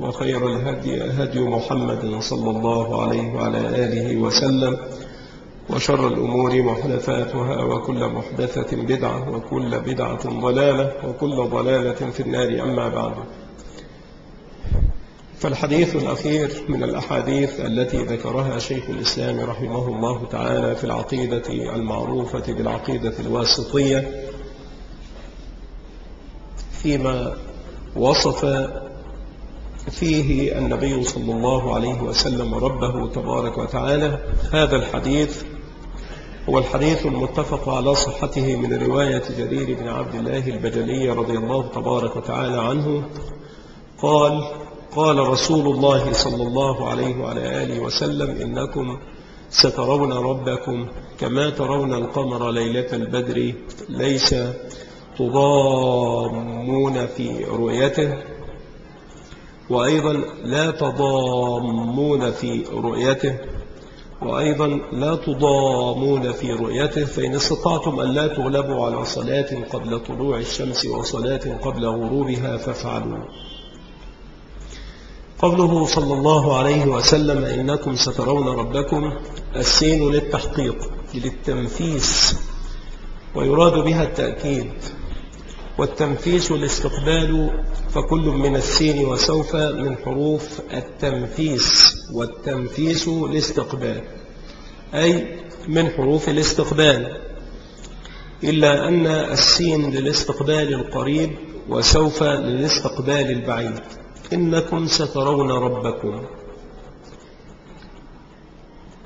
وخير الهدي هدي محمد صلى الله عليه وعلى آله وسلم وشر الأمور محدثاتها وكل محدثة بدعة وكل بدعة ضلالة وكل ضلالة في النار أما بعد. فالحديث الأخير من الأحاديث التي ذكرها شيخ الإسلام رحمه الله تعالى في العقيدة المعروفة بالعقيدة الواسطية فيما وصف فيه النبي صلى الله عليه وسلم ربه تبارك وتعالى. هذا الحديث هو الحديث المتفق على صحته من رواية جرير بن عبد الله البجلي رضي الله تبارك وتعالى عنه. قال قال رسول الله صلى الله عليه وعلى آله وسلم إنكم سترون ربكم كما ترون القمر ليلة البدر ليس تضامون في رؤيته. وأيضا لا تضامون في رؤيته وأيضا لا تضامون في رؤيته فإن استطعتم أن لا تغلبوا على صلاة قبل طلوع الشمس وصلاة قبل غروبها فافعلوا. قوله صلى الله عليه وسلم إنكم سترون ربكم السين للتحقيق للتنفيس ويراد بها التأكيد. والتنفيس الاستقبال فكل من السين وسوف من حروف التنفيس والتنفيس الاستقبال. أي من حروف الاستقبال. إلا أن السين للاستقبال القريب وسوف للاستقبال البعيد. إنكم سترون ربكم.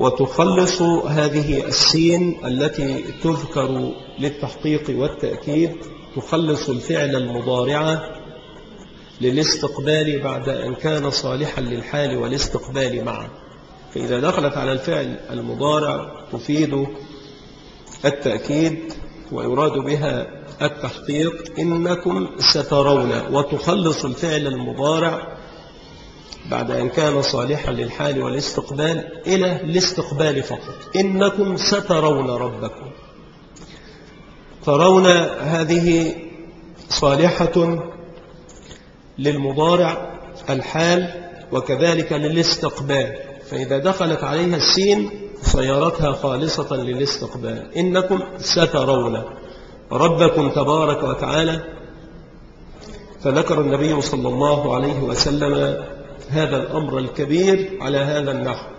وتخلص هذه السين التي تذكر للتحقيق والتأكيد تخلص الفعل المضارع للاستقبال بعد أن كان صالحا للحال والاستقبال معا فإذا دخلت على الفعل المضارع تفيد التأكيد ويراد بها التحقيق إنكم سترون وتخلص الفعل المضارع بعد أن كان صالحا للحال والاستقبال إلى الاستقبال فقط. إنكم سترون ربكم. ترون هذه صالحة للمضارع الحال وكذلك للاستقبال. فإذا دخلت عليها السين صيرتها خالصة للاستقبال. إنكم سترون ربكم تبارك وتعالى. فذكر النبي صلى الله عليه وسلم هذا الأمر الكبير على هذا النحو.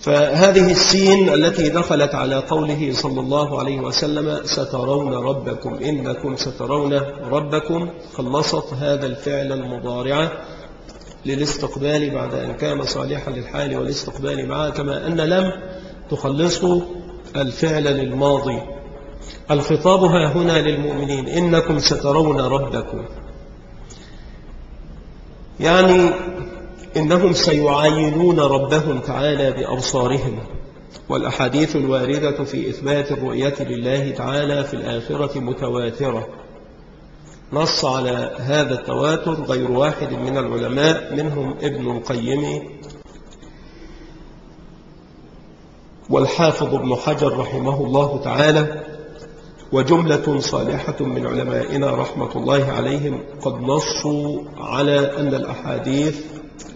فهذه السين التي دخلت على قوله صلى الله عليه وسلم سترون ربكم إنكم سترون ربكم خلصت هذا الفعل المضارع للاستقبال بعد أن كان صالحا للحال والاستقبال معه كما أن لم تخلص الفعل للماضي. الخطاب ها هنا للمؤمنين إنكم سترون ربكم يعني إنهم سيعاينون ربهم تعالى بأبصارهم والأحاديث الواردة في إثبات الرؤية لله تعالى في الآخرة متواترة. نص على هذا التواتر غير واحد من العلماء منهم ابن القيم والحافظ ابن حجر رحمه الله تعالى وجملة صالحة من علمائنا رحمة الله عليهم قد نصوا على أن الأحاديث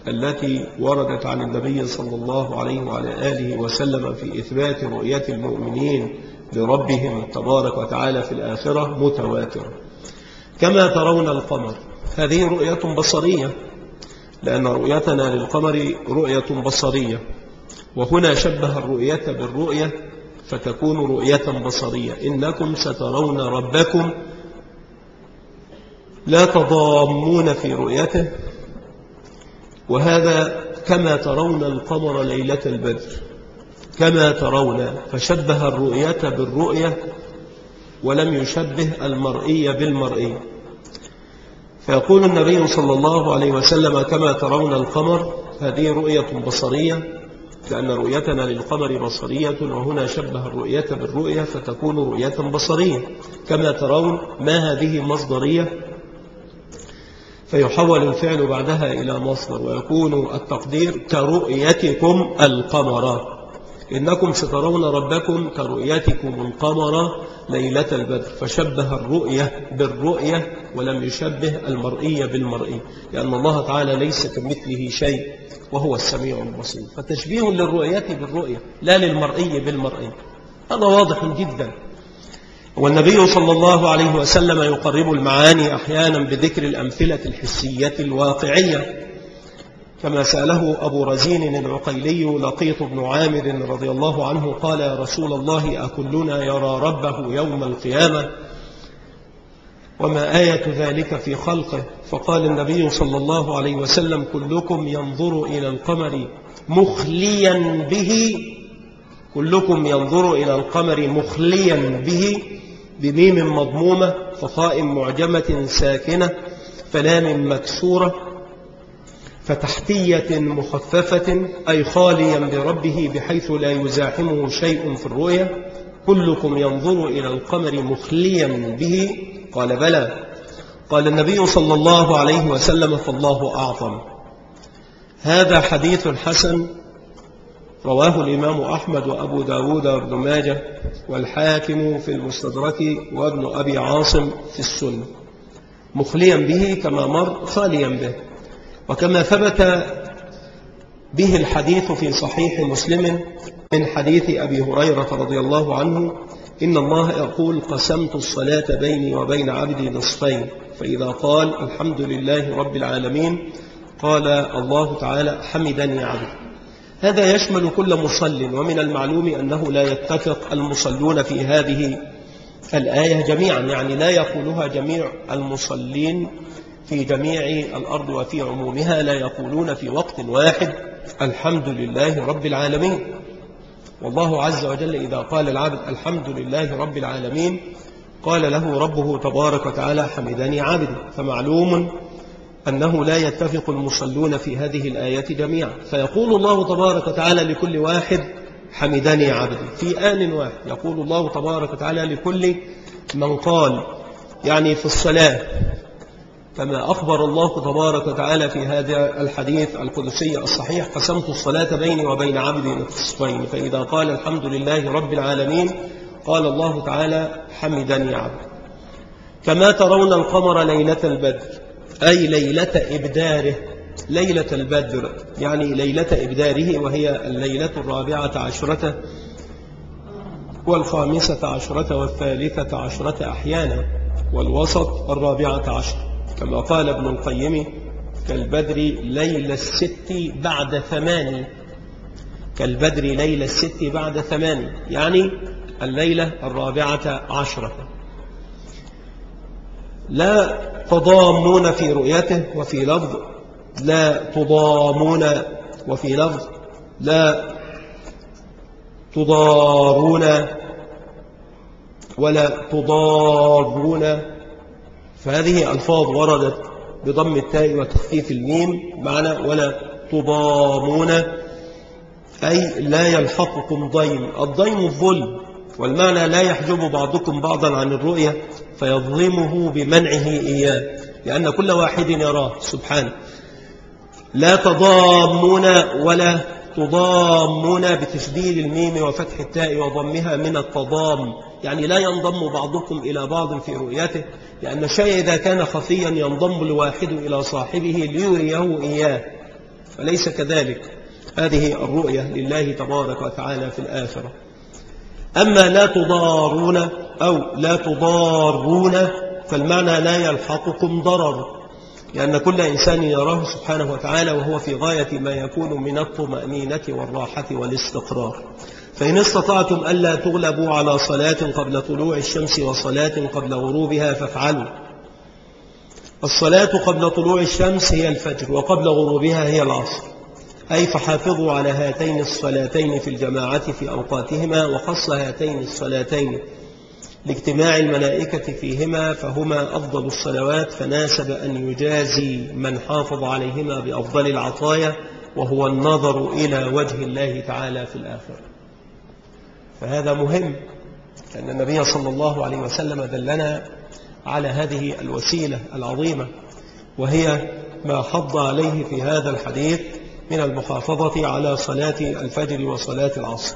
التي وردت عن النبي صلى الله عليه وعلى آله وسلم في إثبات رؤية المؤمنين لربهم تبارك وتعالى في الآخرة متواترة. كما ترون القمر هذه رؤية بصرية لأن رؤيتنا للقمر رؤية بصرية. وهنا شبه الرؤية بالرؤية فتكون رؤية بصرية. إنكم سترون ربكم لا تضامون في رؤيته. وهذا كما ترون القمر ليلة البدر. كما ترون فشبه الرؤية بالرؤية ولم يشبه المرئي بالمرئي. فيقول النبي صلى الله عليه وسلم كما ترون القمر هذه رؤية بصرية لأن رؤيتنا للقمر بصرية وهنا شبه الرؤية بالرؤية فتكون رؤية بصرية. كما ترون ما هذه مصدرية؟ فيحول الفعل بعدها إلى مصدر ويكون التقدير كرؤيتكم القمر. إنكم سترون ربكم كرؤيتكم القمر ليلة البدر. فشبه الرؤية بالرؤية ولم يشبه المرئية بالمرئي لأن الله تعالى ليس كمثله شيء وهو السميع البصير. فتشبيه للرؤية بالرؤية لا للمرئي بالمرئي. هذا واضح جدا. والنبي صلى الله عليه وسلم يقرب المعاني أحيانا بذكر الأمثلة الحسية الواقعية كما سأله أبو رزين العقيلي لقيط بن عامر رضي الله عنه قال يا رسول الله أكلنا يرى ربه يوم القيامة؟ وما آية ذلك في خلقه؟ فقال النبي صلى الله عليه وسلم كلكم ينظر إلى القمر مخليا به كلكم ينظر إلى القمر مخليا به بميم مضمومة فخاء معجمة ساكنة فلام مكسورة فتحتية مخففة أي خاليا بربه بحيث لا يزاحمه شيء في الرؤية. كلكم ينظر إلى القمر مخليا به. قال بلى. قال النبي صلى الله عليه وسلم فالله أعظم. هذا حديث حسن رواه الإمام أحمد وأبو داود وابن ماجه والحاكم في المستدرك وابن أبي عاصم في السنة. مخليا به كما مر خاليا به. وكما ثبت به الحديث في صحيح مسلم من حديث أبي هريرة رضي الله عنه إن الله يقول قسمت الصلاة بيني وبين عبدي نصفين فإذا قال الحمد لله رب العالمين قال الله تعالى حمدني عبدي هذا يشمل كل مصل ومن المعلوم أنه لا يتفق المصلون في هذه الآية جميعا يعني لا يقولها جميع المصلين في جميع الأرض وفي عمومها لا يقولون في وقت واحد الحمد لله رب العالمين. والله عز وجل إذا قال العبد الحمد لله رب العالمين قال له ربه تبارك وتعالى حمدني عبدي. فمعلوم أنه لا يتفق المصلون في هذه الآيات جميعا. فيقول الله تبارك وتعالى لكل واحد حمدني عبدي. في آن واحد يقول الله تبارك وتعالى لكل من قال يعني في الصلاة. كما أخبر الله تبارك وتعالى في هذا الحديث القدسي الصحيح قسمت الصلاة بيني وبين عبدي نصفين. فإذا قال الحمد لله رب العالمين قال الله تعالى حمدني عبدي. كما ترون القمر ليلة البدر. أي ليلة إبداره ليلة البدر يعني ليلة إبداره وهي الليلة الرابعة عشرة والخامسة عشرة والثالثة عشرة أحيانا والوسط الرابعة عشر. كما قال ابن القيم كالبدر ليل الست بعد ثمان. كالبدر ليل الست بعد ثمان يعني الليلة الرابعة عشرة. لا تضامون في رؤيته وفي لفظ. لا تضامون وفي لفظ. لا تضارون ولا تضارون. فهذه ألفاظ وردت بضم التاء وتخفيف الميم معنى ولا تضامون. أي لا يلحقكم ضيم. الضيم الظلم والمعنى لا يحجب بعضكم بعضا عن الرؤية. فيظلمه بمنعه إياه لأن كل واحد يراه سبحانه لا تضامون ولا تضامون بتشديد الميم وفتح التاء وضمها من التضام. يعني لا ينضم بعضكم إلى بعض في رؤيته لأن الشيء إذا كان خفيا ينضم الواحد إلى صاحبه ليريه إياه. فليس كذلك. هذه الرؤية لله تبارك وتعالى في الآخرة. أما لا تضارون أو لا تضارون فالمعنى لا يلحقكم ضرر لأن كل إنسان يراه سبحانه وتعالى وهو في غاية ما يكون من الطمأنينة والراحة والاستقرار. فإن استطعتم ألا تغلبوا على صلاة قبل طلوع الشمس وصلاة قبل غروبها فافعلوا. الصلاة قبل طلوع الشمس هي الفجر وقبل غروبها هي العصر. أي فحافظوا على هاتين الصلاتين في الجماعة في أوقاتهما وخص هاتين الصلاتين لاجتماع الملائكة فيهما فهما أفضل الصلوات فناسب أن يجازي من حافظ عليهما بأفضل العطايا وهو النظر إلى وجه الله تعالى في الآخرة. فهذا مهم لأن النبي صلى الله عليه وسلم دلنا على هذه الوسيلة العظيمة وهي ما حض عليه في هذا الحديث من المحافظة على صلاة الفجر وصلاة العصر.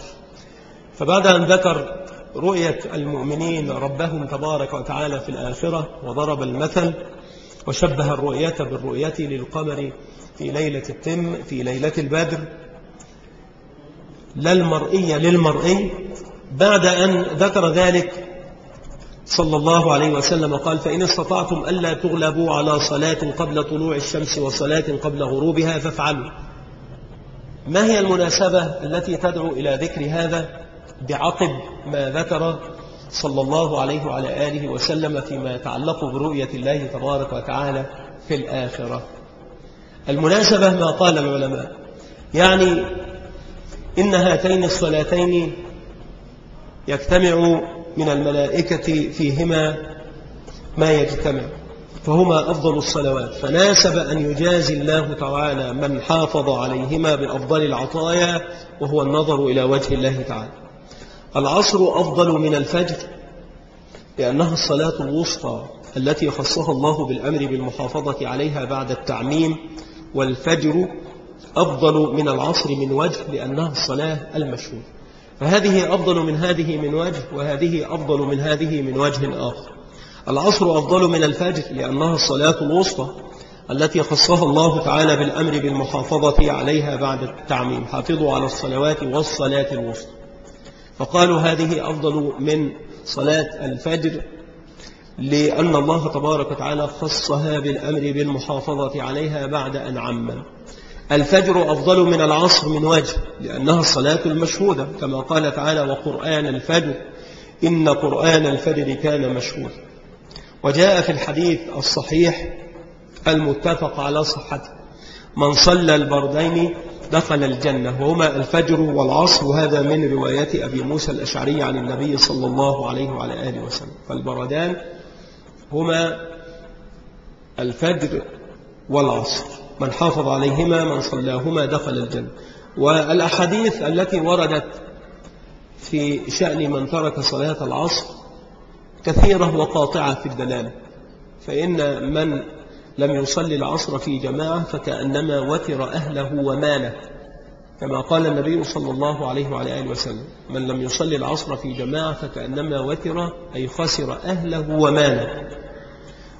فبعد أن ذكر رؤية المؤمنين ربهم تبارك وتعالى في الآخرة وضرب المثل وشبه الرؤية بالرؤية للقمر في ليلة التم في ليلة البدر لا للمرئي. بعد أن ذكر ذلك صلى الله عليه وسلم قال فإن استطعتم ألا تغلبوا على صلاة قبل طلوع الشمس وصلاة قبل غروبها فافعلوا. ما هي المناسبة التي تدعو إلى ذكر هذا بعقب ما ذكر صلى الله عليه وعلى آله وسلم فيما يتعلق برؤية الله تبارك وتعالى في الآخرة؟ المناسبة ما قال العلماء يعني إن هاتين الصلاتين يجتمع من الملائكة فيهما ما يجتمع. فهما أفضل الصلوات. فناسب أن يجازي الله تعالى من حافظ عليهما بأفضل العطايا وهو النظر إلى وجه الله تعالى. العصر أفضل من الفجر لأنها الصلاة الوسطى التي خصها الله بالأمر بالمحافظة عليها بعد التعميم والفجر أفضل من العصر من وجه لأنها الصلاة المشهور فهذه أفضل من هذه من وجه وهذه أفضل من هذه من وجه آخر. العصر أفضل من الفجر لأنها الصلاة الوسطى التي خصها الله تعالى بالأمر بالمحافظة عليها بعد التعميم حافظوا على الصلوات والصلاة الوسطى. فقالوا هذه أفضل من صلاة الفجر لأن الله تبارك وتعالى خصها بالأمر بالمحافظة عليها بعد أن عمم الفجر أفضل من العصر من وجه لأنها الصلاة المشهودة كما قال تعالى وقرآن الفجر إن قرآن الفجر كان مشهودا وجاء في الحديث الصحيح المتفق على صحته. من صلى البردين دخل الجنة وهما الفجر والعصر وهذا من روايات أبي موسى الأشعري عن النبي صلى الله عليه وعلى آله وسلم. فالبردان هما الفجر والعصر. من حافظ عليهما من صلاهما دخل الجنة. والأحاديث التي وردت في شأن من ترك صلاة العصر كثيرة وقاطعة في الدلالة. فإن من لم يصلي العصر في جماعة فكأنما وتر أهله وماله كما قال النبي صلى الله عليه وعلى آله وسلم. من لم يصلي العصر في جماعة فكأنما وتر أي خسر أهله وماله.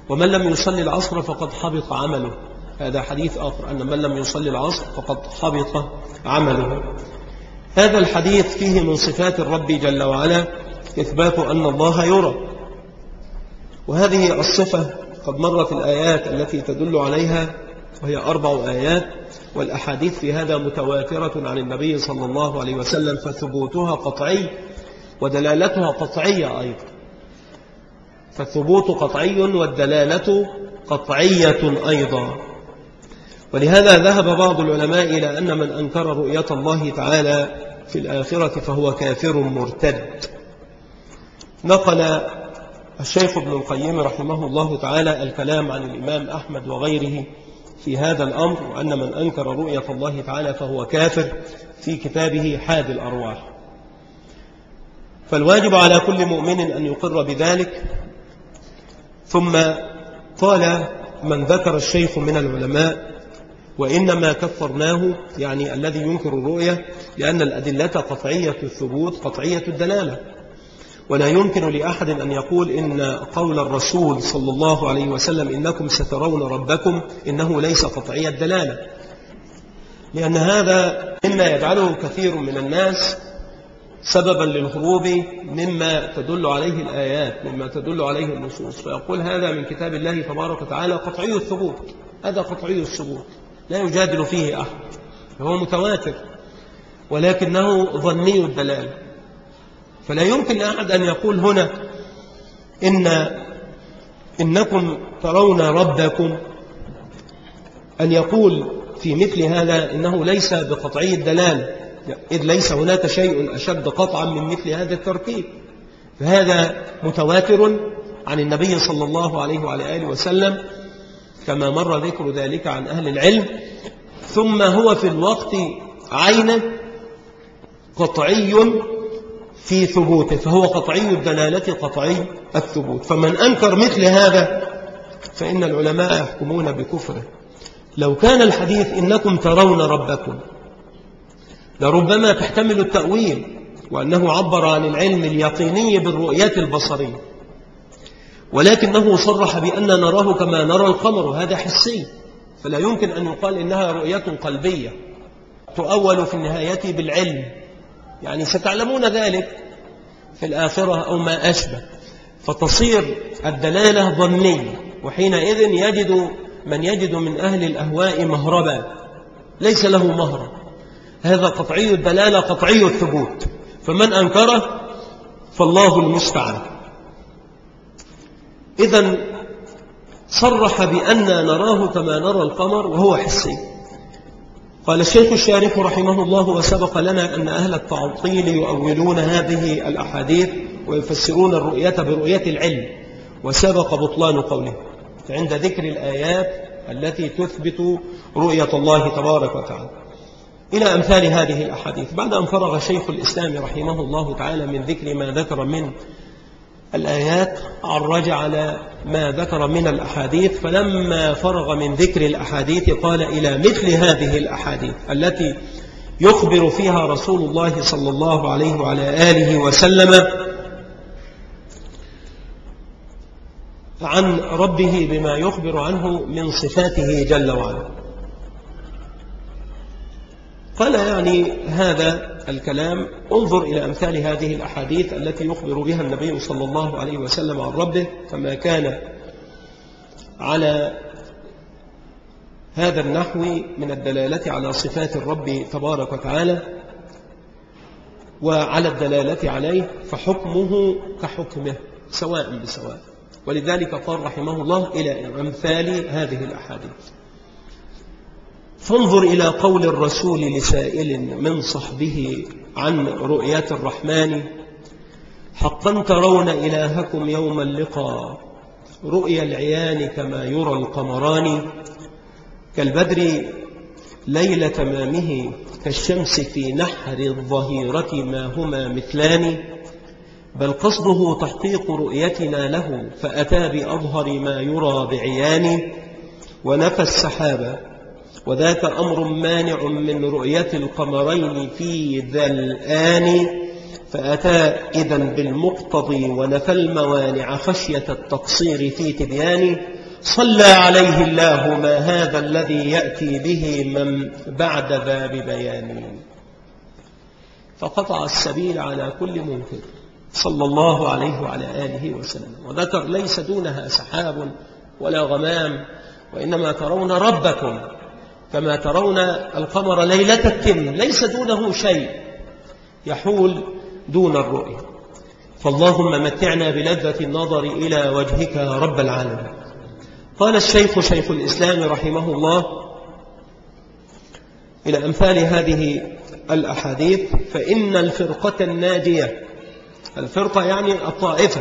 ومن لم يصلي العصر فقد حبط عمله. هذا حديث آخر أن من لم يصلي العصر فقد حبط عمله. هذا الحديث فيه من صفات الرب جل وعلا إثبات أن الله يرى. وهذه الصفة قد مرت الآيات التي تدل عليها وهي أربع آيات والأحاديث في هذا متواترة عن النبي صلى الله عليه وسلم فثبوتها قطعي ودلالتها قطعية أيضا. فالثبوت قطعي والدلالة قطعية أيضا. ولهذا ذهب بعض العلماء إلى أن من أنكر رؤية الله تعالى في الآخرة فهو كافر مرتد. نقل الشيخ ابن القيم رحمه الله تعالى الكلام عن الإمام أحمد وغيره في هذا الأمر وأن من أنكر رؤية الله تعالى فهو كافر في كتابه حاد الأرواح. فالواجب على كل مؤمن أن يقر بذلك. ثم قال من ذكر الشيخ من العلماء وإنما كفرناه يعني الذي ينكر الرؤية لأن الأدلة قطعية الثبوت قطعية الدلالة. ولا يمكن لأحد أن يقول إن قول الرسول صلى الله عليه وسلم إنكم سترون ربكم إنه ليس قطعي الدلالة. لأن هذا مما يجعله كثير من الناس سببا للهروب مما تدل عليه الآيات مما تدل عليه النصوص. فيقول هذا من كتاب الله تبارك وتعالى قطعي الثبوت. هذا قطعي الثبوت. لا يجادل فيه أحد. هو متواتر. ولكنه ظني الدلالة. فلا يمكن لأحد أن يقول هنا إن إنكم ترون ربكم أن يقول في مثل هذا إنه ليس بقطعي الدلالة إذ ليس هناك شيء أشد قطعا من مثل هذا التركيب. فهذا متواتر عن النبي صلى الله عليه وعلى آله وسلم كما مر ذكر ذلك عن أهل العلم. ثم هو في الوقت عينه قطعي في ثبوته فهو قطعي الدلالة قطعي الثبوت. فمن أنكر مثل هذا فإن العلماء يحكمون بكفره. لو كان الحديث إنكم ترون ربكم لربما تحتمل التأويل وأنه عبر عن العلم اليقيني بالرؤيات البصرية. ولكنه صرح بأن نراه كما نرى القمر هذا حسي. فلا يمكن أن يقال إنها رؤية قلبية تؤول في النهاية بالعلم. يعني ستعلمون ذلك في الآخرة أو ما أشبه فتصير الدلالة ظنية وحينئذ يجد من يجد من أهل الأهواء مهربا. ليس له مهرب. هذا قطعي الدلالة قطعي الثبوت. فمن أنكره؟ فالله المستعان. إذا صرح بأن نراه كما نرى القمر وهو حسي. قال الشيخ الشارح رحمه الله وسبق لنا أن أهل التعطيل يؤولون هذه الأحاديث ويفسرون الرؤية برؤية العلم وسبق بطلان قوله عند ذكر الآيات التي تثبت رؤية الله تبارك وتعالى. إلى أمثال هذه الأحاديث بعد أن فرغ شيخ الإسلام رحمه الله تعالى من ذكر ما ذكر من الآيات عرج على ما ذكر من الأحاديث فلما فرغ من ذكر الأحاديث قال إلى مثل هذه الأحاديث التي يخبر فيها رسول الله صلى الله عليه وعلى آله وسلم عن ربه بما يخبر عنه من صفاته جل وعلا. قال يعني هذا الكلام انظر إلى أمثال هذه الأحاديث التي يخبر بها النبي صلى الله عليه وسلم عن ربه كما كان على هذا النحو من الدلالة على صفات الرب تبارك وتعالى وعلى الدلالة عليه فحكمه كحكمه سواء بسواء. ولذلك قال رحمه الله إلى أمثال هذه الأحاديث. فانظر إلى قول الرسول لسائل من صحبه عن رؤية الرحمن. حقا ترون إلهكم يوم اللقاء. رؤيا العيان كما يرى القمران. كالبدر ليل تمامه كالشمس في نحر الظهيرة ما هما مثلان. بل قصده تحقيق رؤيتنا له فأتى بأظهر ما يرى بعيان. ونفى السحابة وذاك أمر مانع من رؤية القمرين في ذا الآن فأتى إذا بالمقتضي ونفى الموانع خشية التقصير في تبيان. صلى عليه الله ما هذا الذي يأتي به من بعد ذا ببيان فقطع السبيل على كل منكر صلى الله عليه وعلى آله وسلم. وذكر ليس دونها سحاب ولا غمام وإنما ترون ربكم. كما ترون القمر ليلة التم ليس دونه شيء يحول دون الرؤية. فاللهم متعنا بلذة النظر إلى وجهك رب العالمين. قال الشيخ شيخ الإسلام رحمه الله إلى أمثال هذه الأحاديث فإن الفرقة الناجية الفرقة يعني الطائفة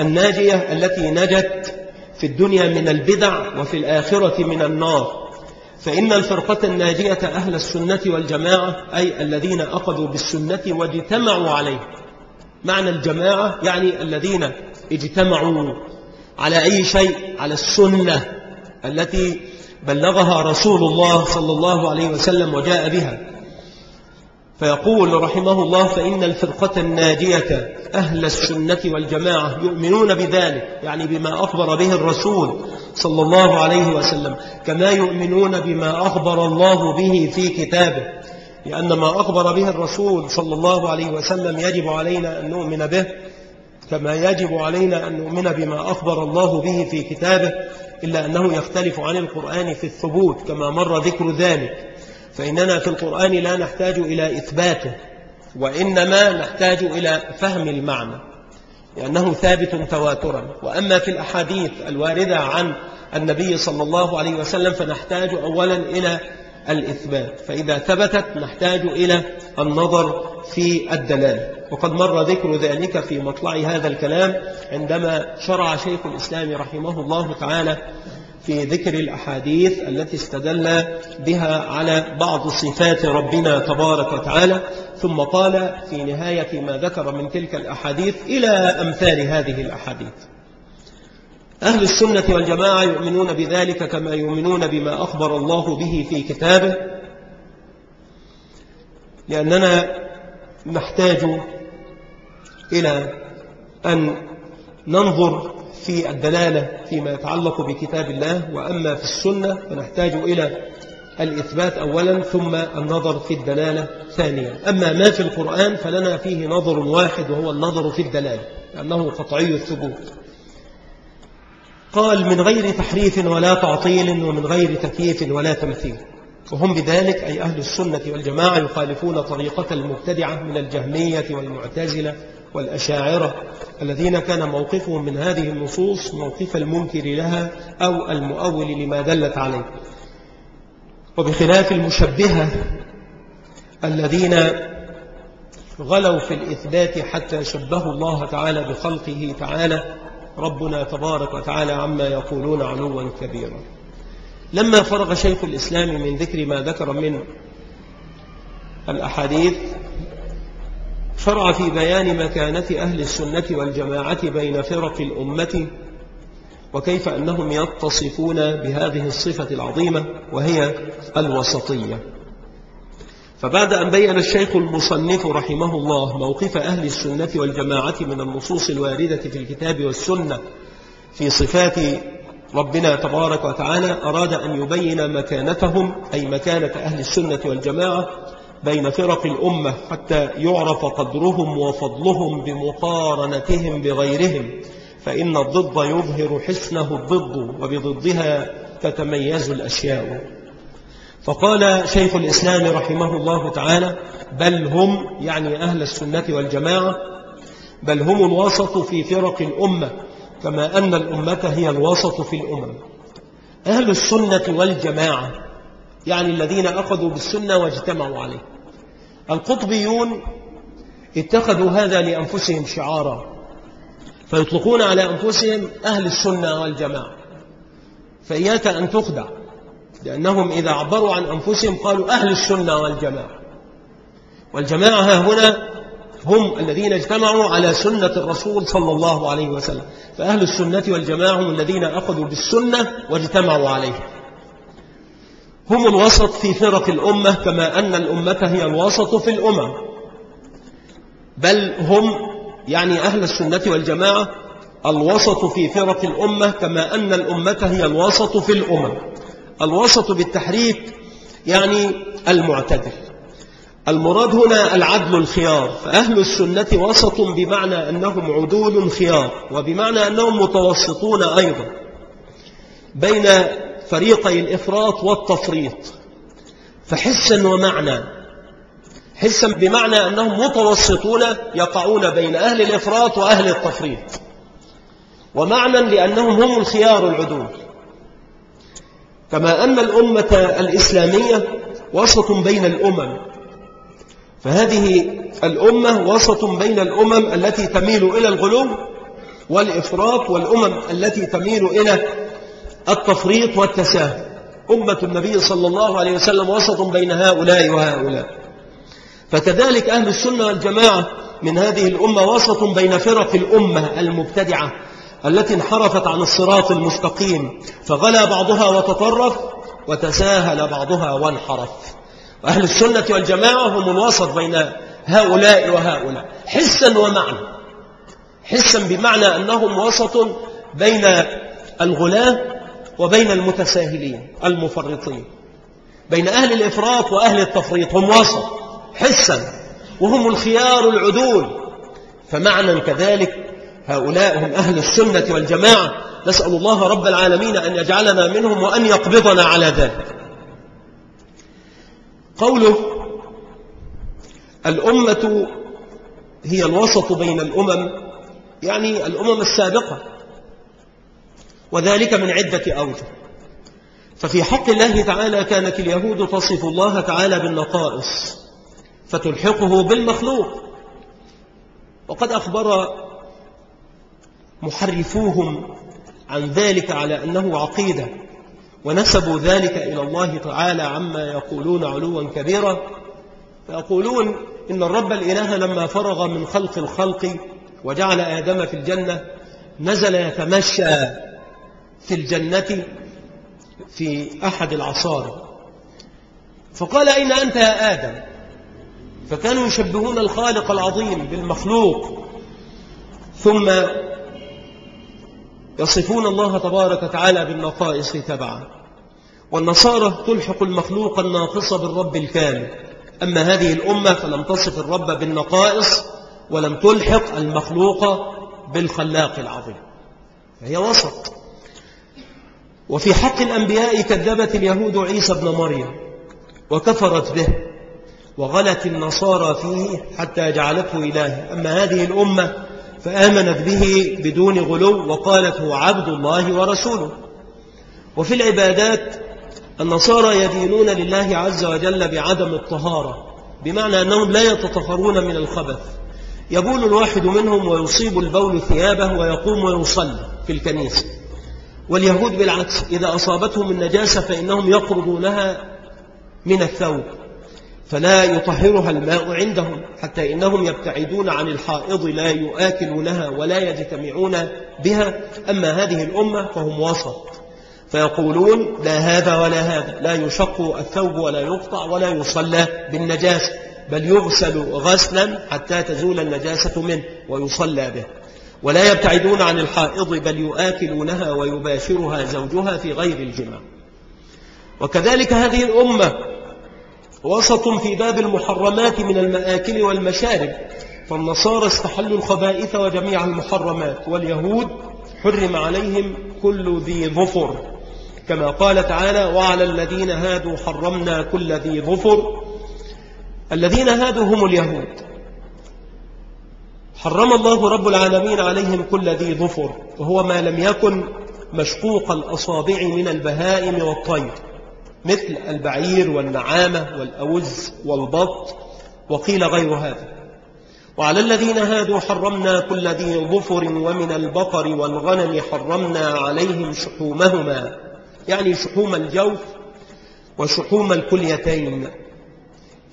الناجية التي نجت في الدنيا من البدع وفي الآخرة من النار. فإن الفرقة الناجية أهل السنة والجماعة أي الذين أخذوا بالسنة واجتمعوا عليه. معنى الجماعة يعني الذين اجتمعوا على أي شيء؟ على السنة التي بلغها رسول الله صلى الله عليه وسلم وجاء بها. فيقول رحمه الله فإن الفرقة الناجية أهل السنة والجماعة يؤمنون بذلك يعني بما أخبر به الرسول صلى الله عليه وسلم كما يؤمنون بما أخبر الله به في كتابه لأن ما أخبر به الرسول صلى الله عليه وسلم يجب علينا أن نؤمن به كما يجب علينا أن نؤمن بما أخبر الله به في كتابه إلا أنه يختلف عن القرآن في الثبوت كما مر ذكر ذلك. فإننا في القرآن لا نحتاج إلى إثباته وإنما نحتاج إلى فهم المعنى لأنه ثابت تواترا. وأما في الأحاديث الواردة عن النبي صلى الله عليه وسلم فنحتاج أولا إلى الإثبات. فإذا ثبتت نحتاج إلى النظر في الدلالة وقد مر ذكر ذلك في مطلع هذا الكلام عندما شرع شيخ الإسلام رحمه الله تعالى في ذكر الأحاديث التي استدل بها على بعض صفات ربنا تبارك وتعالى ثم قال في نهاية ما ذكر من تلك الأحاديث إلى أمثال هذه الأحاديث. أهل السنة والجماعة يؤمنون بذلك كما يؤمنون بما أخبر الله به في كتابه لأننا نحتاج إلى أن ننظر في الدلالة فيما يتعلق بكتاب الله وأما في السنة فنحتاج إلى الإثبات أولا ثم النظر في الدلالة ثانيا. أما ما في القرآن فلنا فيه نظر واحد وهو النظر في الدلالة لأنه قطعي الثبوت. قال من غير تحريف ولا تعطيل ومن غير تكييف ولا تمثيل. وهم بذلك أي أهل السنة والجماعة يخالفون طريقة المبتدعة من الجهمية والمعتزلة. والأشاعرة الذين كان موقفهم من هذه النصوص موقف المنكر لها أو المؤول لما دلت عليه. وبخلاف المشبهة الذين غلوا في الإثبات حتى شبهوا الله تعالى بخلقه تعالى ربنا تبارك وتعالى عما يقولون علوا كبيرا. لما فرغ شيخ الإسلام من ذكر ما ذكر من الأحاديث شرع في بيان مكانة أهل السنة والجماعة بين فرق الأمة وكيف أنهم يتصفون بهذه الصفة العظيمة وهي الوسطية. فبعد أن بين الشيخ المصنف رحمه الله موقف أهل السنة والجماعة من النصوص الواردة في الكتاب والسنة في صفات ربنا تبارك وتعالى أراد أن يبين مكانتهم أي مكانة أهل السنة والجماعة بين فرق الأمة حتى يعرف قدرهم وفضلهم بمقارنتهم بغيرهم فإن الضد يظهر حسنه الضد وبضدها تتميز الأشياء. فقال شيخ الإسلام رحمه الله تعالى بل هم يعني أهل السنة والجماعة بل هم الوسط في فرق الأمة كما أن الأمة هي الوسط في الأمم. أهل السنة والجماعة يعني الذين أخذوا بالسنة واجتمعوا عليه. القطبيون اتخذوا هذا لأنفسهم شعارا فيطلقون على أنفسهم أهل السنة والجماعة فإياك أن تخدع لأنهم إذا عبروا عن أنفسهم قالوا أهل السنة والجماعة. والجماعة ها هنا هم الذين اجتمعوا على سنة الرسول صلى الله عليه وسلم فأهل السنة والجماعة هم الذين أخذوا بالسنة واجتمعوا عليها. هم الوسط في فرق الأمة كما أن الأمة هي الوسط في الأمم. بل هم يعني أهل السنة والجماعة الوسط في فرق الأمة كما أن الأمة هي الوسط في الأمم. الوسط بالتحريك يعني المعتدل. المراد هنا العدل الخيار فأهل السنة وسط بمعنى أنهم عدول خيار وبمعنى أنهم متوسطون أيضا. بين فريقي الإفراط والتفريط. فحسا ومعنى حسا بمعنى أنهم متوسطون يقعون بين أهل الإفراط وأهل التفريط. ومعنى لأنهم هم الخيار العدول. كما أن الأمة الإسلامية وسط بين الأمم. فهذه الأمة وسط بين الأمم التي تميل إلى الغلو والإفراط والأمم التي تميل إلى التفريط والتساهل. أمة النبي صلى الله عليه وسلم وسط بين هؤلاء وهؤلاء. فكذلك أهل السنة والجماعة من هذه الأمة وسط بين فرق الأمة المبتدعة التي انحرفت عن الصراط المستقيم. فغلى بعضها وتطرف وتساهل بعضها وانحرف. وأهل السنة والجماعة هم الوسط بين هؤلاء وهؤلاء. حسا ومعنى. حسا بمعنى أنهم وسط بين الغلاة وبين المتساهلين المفرطين. بين أهل الإفراط وأهل التفريط هم وسط حسا وهم الخيار العدول. فمعنى كذلك هؤلاء هم أهل السنة والجماعة. نسأل الله رب العالمين أن يجعلنا منهم وأن يقبضنا على ذلك. قوله الأمة هي الوسط بين الأمم يعني الأمم السابقة. وذلك من عدة أوجه. ففي حق الله تعالى كانت اليهود تصف الله تعالى بالنقائص فتلحقه بالمخلوق. وقد أخبر محرفوهم عن ذلك على أنه عقيدة ونسبوا ذلك إلى الله تعالى عما يقولون علوا كبيرا. فيقولون إن الرب الإله لما فرغ من خلق الخلق وجعل آدم في الجنة نزل يتمشى في الجنة في أحد العصار. فقال أين أنت يا آدم؟ فكانوا يشبهون الخالق العظيم بالمخلوق. ثم يصفون الله تبارك وتعالى بالنقائص تبعا. والنصارى تلحق المخلوق الناقص بالرب الكامل. أما هذه الأمة فلم تصف الرب بالنقائص ولم تلحق المخلوق بالخلاق العظيم. فهي وسط. وفي حق الأنبياء كذبت اليهود عيسى بن مريم وكفرت به وغلت النصارى فيه حتى جعلته إله أما هذه الأمة فآمنت به بدون غلو وقالت هو عبد الله ورسوله. وفي العبادات النصارى يدينون لله عز وجل بعدم الطهارة بمعنى أنهم لا يتطهرون من الخبث. يبول الواحد منهم ويصيب البول ثيابه ويقوم ويصلي في الكنيسة. واليهود بالعكس إذا أصابتهم النجاسة فإنهم يقربونها من الثوب فلا يطهرها الماء عندهم حتى إنهم يبتعدون عن الحائض لا يؤكلونها ولا يجتمعون بها. أما هذه الأمة فهم وسط فيقولون لا هذا ولا هذا لا يشق الثوب ولا يقطع ولا يصلى بالنجاسة بل يغسل غسلا حتى تزول النجاسة منه ويصلى به. ولا يبتعدون عن الحائض بل يؤكلونها ويباشرها زوجها في غير الجماع. وكذلك هذه الأمة وسط في باب المحرمات من المآكل والمشارب فالنصارى استحلوا الخبائث وجميع المحرمات واليهود حرم عليهم كل ذي ظفر. كما قال تعالى وعلى الذين هادوا حرمنا كل ذي ظفر الذين هادوا هم اليهود. حرم الله رب العالمين عليهم كل ذي ظفر وهو ما لم يكن مشقوق الأصابع من البهائم والطير مثل البعير والنعامة والأوز والبط وقيل غير هذا. وعلى الذين هادوا حرمنا كل ذي ظفر ومن البقر والغنم حرمنا عليهم شحومهما يعني شحوم الجوف وشحوم الكليتين.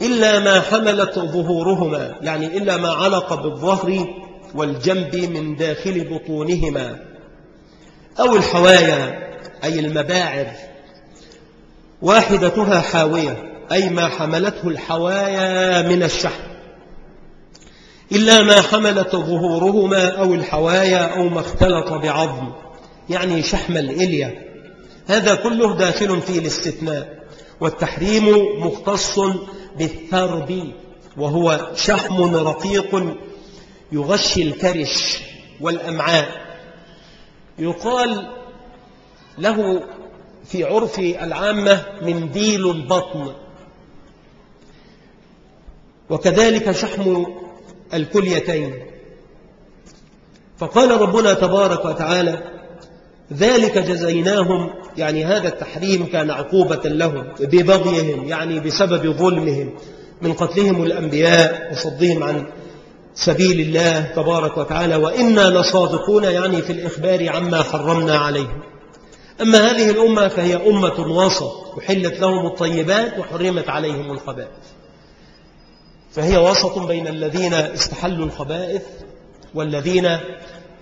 إلا ما حملت ظهورهما يعني إلا ما علق بالظهر والجنب من داخل بطونهما. أو الحوايا أي المباعر واحدتها حاوية أي ما حملته الحوايا من الشحم إلا ما حملت ظهورهما أو الحوايا أو ما اختلط بعظم يعني شحم الإلية هذا كله داخل في الاستثناء والتحريم مختص بالثرب وهو شحم رقيق يغشي الكرش والأمعاء. يقال له في عرف العامة منديل البطن. وكذلك شحم الكليتين. فقال ربنا تبارك وتعالى ذلك جزيناهم يعني هذا التحريم كان عقوبة لهم ببغيهم يعني بسبب ظلمهم من قتلهم الأنبياء وصدهم عن سبيل الله تبارك وتعالى وإنا لصادقون يعني في الإخبار عما حرمنا عليهم. أما هذه الأمة فهي أمة وسط وحلت لهم الطيبات وحرمت عليهم الخبائث. فهي وسط بين الذين استحلوا الخبائث والذين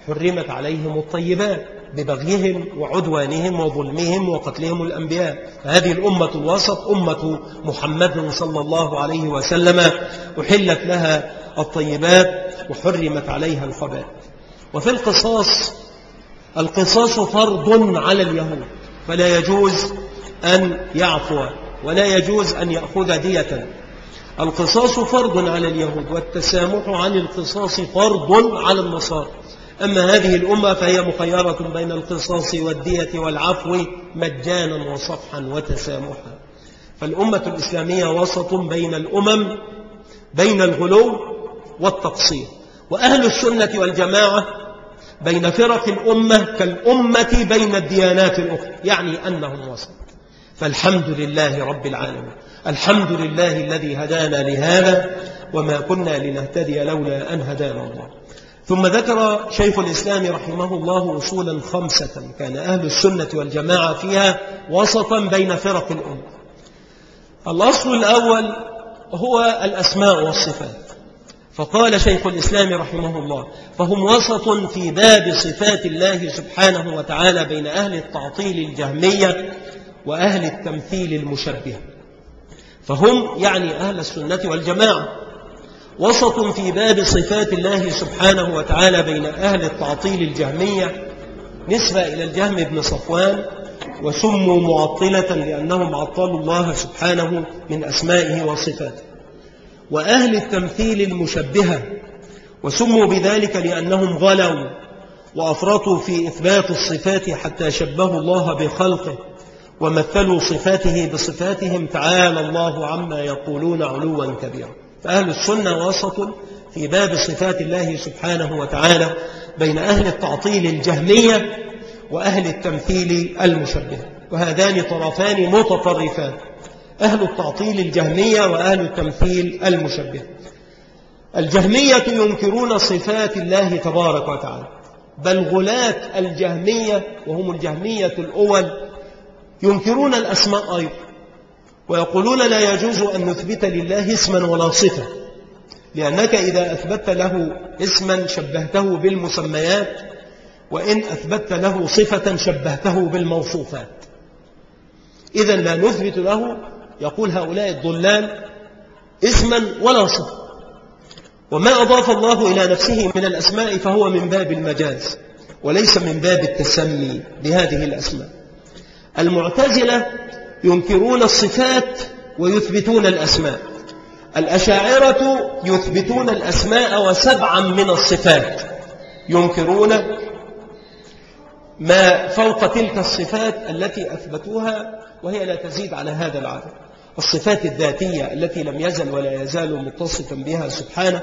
حرمت عليهم الطيبات. ببغيهم وعدوانهم وظلمهم وقتلهم الأنبياء. هذه الأمة الوسط أمة محمد صلى الله عليه وسلم أحلت لها الطيبات وحرمت عليها الخبائث. وفي القصاص القصاص فرض على اليهود. فلا يجوز أن يعفو ولا يجوز أن يأخذ دية. القصاص فرض على اليهود والتسامح عن القصاص فرض على النصارى. أما هذه الأمة فهي مخيرة بين القصاص والدية والعفو مجانا وصفحا وتسامحا. فالأمة الإسلامية وسط بين الأمم بين الغلو والتقصير. وأهل السنة والجماعة بين فرق الأمة كالأمة بين الديانات الأخرى يعني أنهم وسط. فالحمد لله رب العالمين. الحمد لله الذي هدانا لهذا وما كنا لنهتدي لولا أن هدانا الله. ثم ذكر شيخ الإسلام رحمه الله أصولا خمسة كان أهل السنة والجماعة فيها وسطا بين فرق الأمة. الأصل الأول هو الأسماء والصفات. فقال شيخ الإسلام رحمه الله فهم وسط في باب صفات الله سبحانه وتعالى بين أهل التعطيل الجهمية وأهل التمثيل المشبه. فهم يعني أهل السنة والجماعة. وسط في باب صفات الله سبحانه وتعالى بين أهل التعطيل الجهمية نسبة إلى الجهم بن صفوان وسموا معطلة لأنهم عطلوا الله سبحانه من أسمائه وصفاته. وأهل التمثيل المشبهة وسموا بذلك لأنهم غلوا وأفرطوا في إثبات الصفات حتى شبهوا الله بخلقه ومثلوا صفاته بصفاتهم تعالى الله عما يقولون علوا كبيرا. فأهل السنة وسط في باب صفات الله سبحانه وتعالى بين أهل التعطيل الجهمية وأهل التمثيل المشبه. وهذان طرفان متطرفان أهل التعطيل الجهمية وأهل التمثيل المشبه. الجهمية ينكرون صفات الله تبارك وتعالى بل غلاة الجهمية وهم الجهمية الأول ينكرون الأسماء أيضا. ويقولون لا يجوز أن نثبت لله اسما ولا صفة لأنك إذا أثبت له اسما شبهته بالمسميات وإن أثبت له صفة شبهته بالموصوفات. إذا لا نثبت له يقول هؤلاء الضلال اسما ولا صفة. وما أضاف الله إلى نفسه من الأسماء فهو من باب المجاز وليس من باب التسمي بهذه الأسماء. المعتزلة ينكرون الصفات ويثبتون الأسماء. الأشاعرة يثبتون الأسماء وسبعا من الصفات. ينكرون ما فوق تلك الصفات التي أثبتوها وهي لا تزيد على هذا العدد. الصفات الذاتية التي لم يزل ولا يزال متصفا بها سبحانه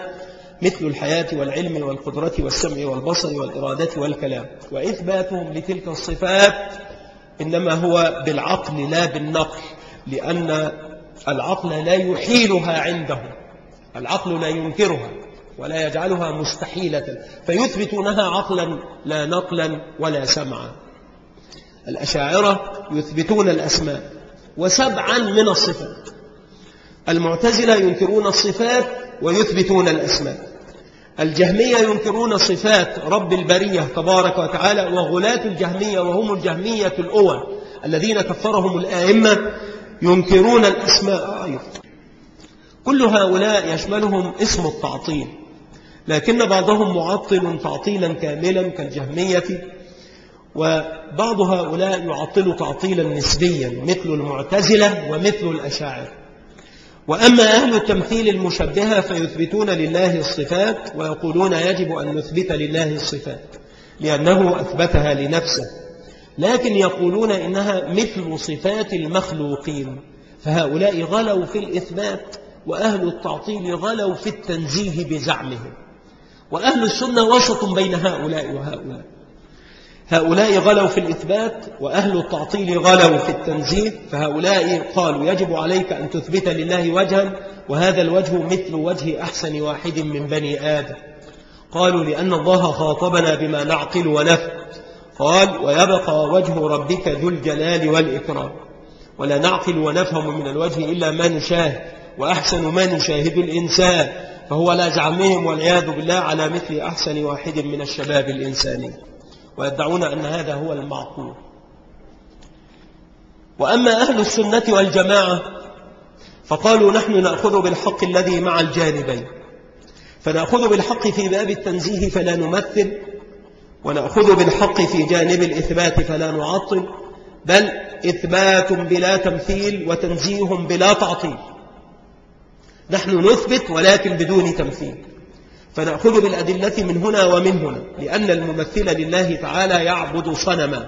مثل الحياة والعلم والقدرة والسمع والبصر والإرادة والكلام. وإثباتهم لتلك الصفات إنما هو بالعقل لا بالنقل لأن العقل لا يحيلها عنده العقل لا ينكرها ولا يجعلها مستحيلة فيثبتونها عقلا لا نقلا ولا سمعا. الأشاعرة يثبتون الأسماء وسبعا من الصفات المعتزلة ينكرون الصفات ويثبتون الأسماء. الجهمية ينكرون صفات رب البرية تبارك وتعالى وغلاة الجهمية وهم الجهمية الأول الذين كفرهم الآئمة ينكرون الأسماء. أيضا كل هؤلاء يشملهم اسم التعطيل لكن بعضهم معطل تعطيلا كاملا كالجهمية وبعض هؤلاء يعطل تعطيلا نسبيا مثل المعتزلة ومثل الأشاعر وأما أهل التمثيل المشبهة فيثبتون لله الصفات ويقولون يجب أن نثبت لله الصفات لأنه أثبتها لنفسه. لكن يقولون إنها مثل صفات المخلوقين فهؤلاء غلوا في الإثبات وأهل التعطيل غلوا في التنزيه بزعمهم. وأهل السنة وسط بين هؤلاء وهؤلاء. هؤلاء غلوا في الإثبات وأهل التعطيل غلوا في التنزيه فهؤلاء قالوا يجب عليك أن تثبت لله وجها وهذا الوجه مثل وجه أحسن واحد من بني آدم. قالوا لأن الله خاطبنا بما نعقل ونفهم قال ويبقى وجه ربك ذو الجلال والإكرام. ولا نعقل ونفهم من الوجه إلا ما نشاهد وأحسن ما نشاهد الإنسان فهو لا زعمهم والعياذ بالله على مثل أحسن واحد من الشباب الإنساني ويدعون أن هذا هو المعقول. وأما أهل السنة والجماعة فقالوا نحن نأخذ بالحق الذي مع الجانبين. فنأخذ بالحق في باب التنزيه فلا نمثل ونأخذ بالحق في جانب الإثبات فلا نعطل بل إثبات بلا تمثيل وتنزيه بلا تعطيل. نحن نثبت ولكن بدون تمثيل. فنأخذ بالأدلة من هنا ومن هنا لأن الممثل لله تعالى يعبد صنما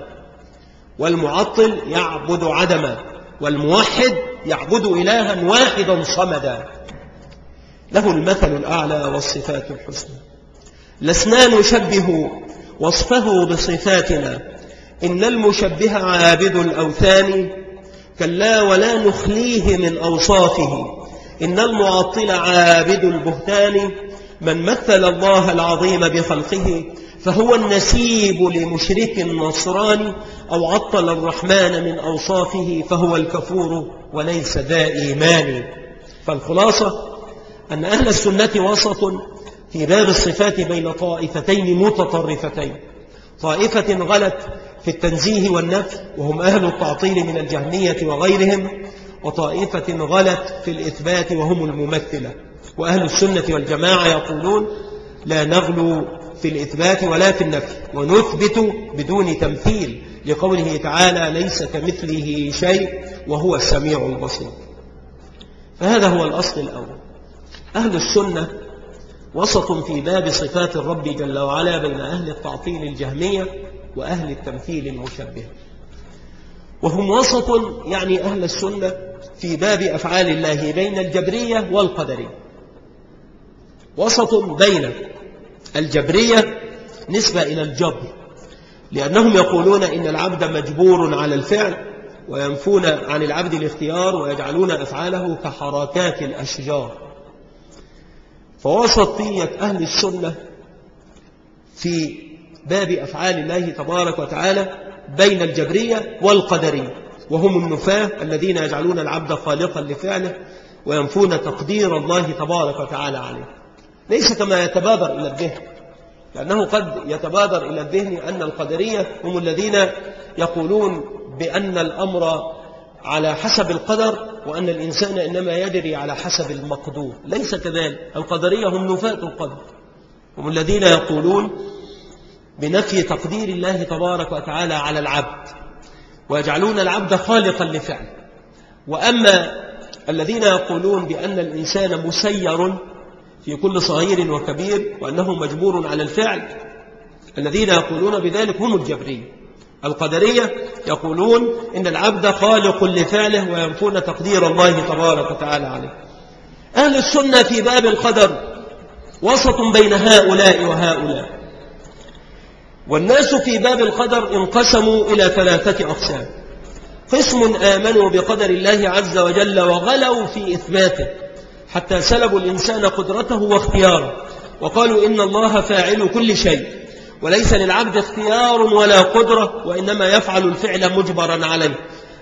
والمعطل يعبد عدما والموحد يعبد إلها واحدا صمدا. له المثل الأعلى والصفات الحسنى. لسنا نشبه وصفه بصفاتنا. إن المشبه عابد الأوثان كلا ولا نخليه من أوصافه. إن المعطل عابد البهتان من مثل الله العظيم بخلقه فهو النسيب لمشرك نصراني أو عطل الرحمن من أوصافه فهو الكفور وليس ذا إيمان. فالخلاصة أن أهل السنة وسط في باب الصفات بين طائفتين متطرفتين. طائفة غلت في التنزيه والنفي وهم أهل التعطيل من الجهمية وغيرهم وطائفة غلت في الإثبات وهم الممثلة. وأهل السنة والجماعة يقولون لا نغلو في الإثبات ولا في النفي ونثبت بدون تمثيل لقوله تعالى ليس كمثله شيء وهو السميع البصير. فهذا هو الأصل الأول. أهل السنة وسط في باب صفات الرب جل وعلا بين أهل التعطيل الجهمية وأهل التمثيل المشبه. وهم وسط يعني أهل السنة في باب أفعال الله بين الجبرية والقدرية. وسط بين الجبرية نسبة إلى الجبر لأنهم يقولون إن العبد مجبور على الفعل وينفون عن العبد الاختيار ويجعلون أفعاله كحركات الأشجار. فوسطية أهل السنة في باب أفعال الله تبارك وتعالى بين الجبرية والقدرية وهم النفاة الذين يجعلون العبد خالقا لفعله وينفون تقدير الله تبارك وتعالى عليه. ليس كما يتبادر إلى الذهن لأنه قد يتبادر إلى الذهن أن القدرية هم الذين يقولون بأن الأمر على حسب القدر وأن الإنسان إنما يدري على حسب المقدور. ليس كذلك القدرية هم نفاة القدر هم الذين يقولون بنفي تقدير الله تبارك وتعالى على العبد ويجعلون العبد خالقا لفعل وأما الذين يقولون بأن الإنسان مسير في كل صغير وكبير وأنه مجبور على الفعل. الذين يقولون بذلك هم الجبرية. القدرية يقولون إن العبد خالق لفعله وينفون تقدير الله تبارك وتعالى عليه. أهل السنة في باب القدر وسط بين هؤلاء وهؤلاء. والناس في باب القدر انقسموا إلى ثلاثة أقسام. قسم آمنوا بقدر الله عز وجل وغلوا في إثباته. حتى سلبوا الإنسان قدرته واختياره. وقالوا إن الله فاعل كل شيء. وليس للعبد اختيار ولا قدرة وإنما يفعل الفعل مجبرا عليه.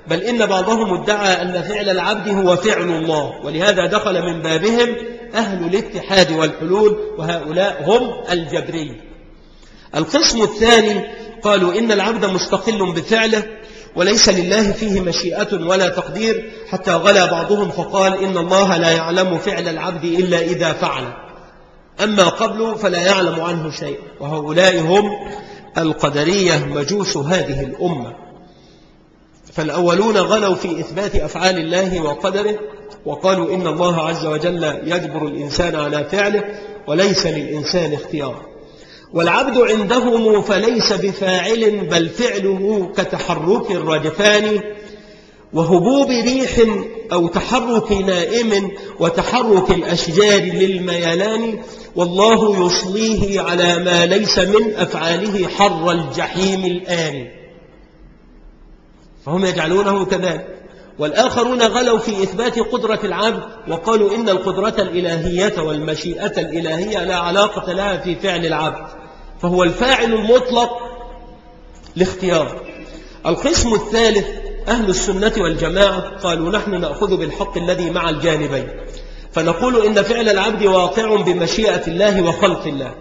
بل إن بعضهم ادعى أن فعل العبد هو فعل الله. ولهذا دخل من بابهم أهل الاتحاد والحلول وهؤلاء هم الجبري القسم الثاني قالوا إن العبد مستقل بفعله وليس لله فيه مشيئة ولا تقدير حتى غلا بعضهم فقال إن الله لا يعلم فعل العبد إلا إذا فعل. أما قبل فلا يعلم عنه شيء وهؤلاء هم القدرية مجوس هذه الأمة. فالأولون غلوا في إثبات أفعال الله وقدره وقالوا إن الله عز وجل يجبر الإنسان على فعله وليس للإنسان اختيار. والعبد عندهم فليس بفاعل بل فعله كتحرك الرجفان وهبوب ريح أو تحرك نائم وتحرك الأشجار للميلان والله يصليه على ما ليس من أفعاله حر الجحيم الآن. فهم يجعلونه كذلك. والآخرون غلوا في إثبات قدرة العبد وقالوا إن القدرة الإلهية والمشيئة الإلهية لا علاقة لها في فعل العبد فهو الفاعل المطلق لاختيار. القسم الثالث أهل السنة والجماعة قالوا نحن نأخذ بالحق الذي مع الجانبين فنقول إن فعل العبد واقع بمشيئة الله وخلق الله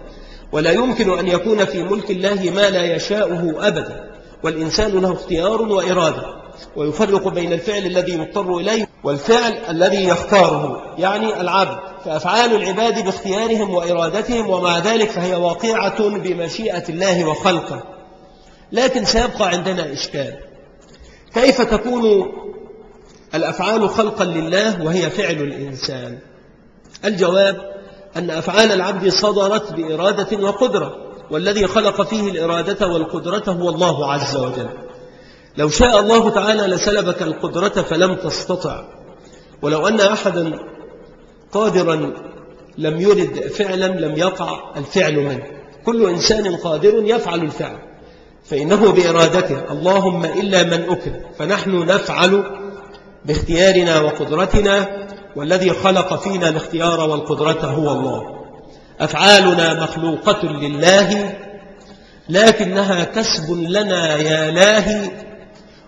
ولا يمكن أن يكون في ملك الله ما لا يشاؤه أبدا والإنسان له اختيار وإرادة. ويفرق بين الفعل الذي يضطر إليه والفعل الذي يختاره يعني العبد. فأفعال العباد باختيارهم وإرادتهم ومع ذلك فهي واقعة بمشيئة الله وخلقه. لكن سيبقى عندنا إشكال. كيف تكون الأفعال خلقا لله وهي فعل الإنسان؟ الجواب أن أفعال العبد صدرت بإرادة وقدرة والذي خلق فيه الإرادة والقدرة هو الله عز وجل. لو شاء الله تعالى لسلبك القدرة فلم تستطع. ولو أن أحدا قادرا لم يرد فعلا لم يقع الفعل منه. كل إنسان قادر يفعل الفعل. فإنه بإرادته. اللهم إلا من أكل فنحن نفعل باختيارنا وقدرتنا. والذي خلق فينا الاختيار والقدرة هو الله. أفعالنا مخلوقة لله لكنها كسب لنا يا لاهي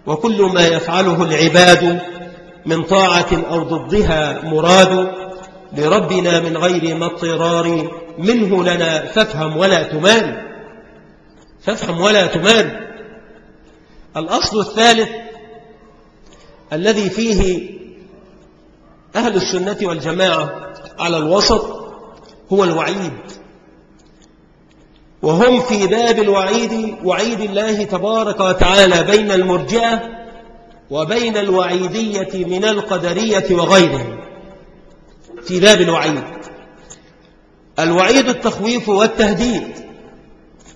وكل ما يفعله العباد من طاعة أو ضدها مراد لربنا من غير ما اضطرار منه لنا فافهم ولا تمال. فافهم ولا تمال. الأصل الثالث الذي فيه أهل السنة والجماعة على الوسط هو الوعيد. وهم في باب الوعيد وعيد الله تبارك وتعالى بين المرجئة وبين الوعيدية من القدرية وغيرهم. في باب الوعيد. الوعيد التخويف والتهديد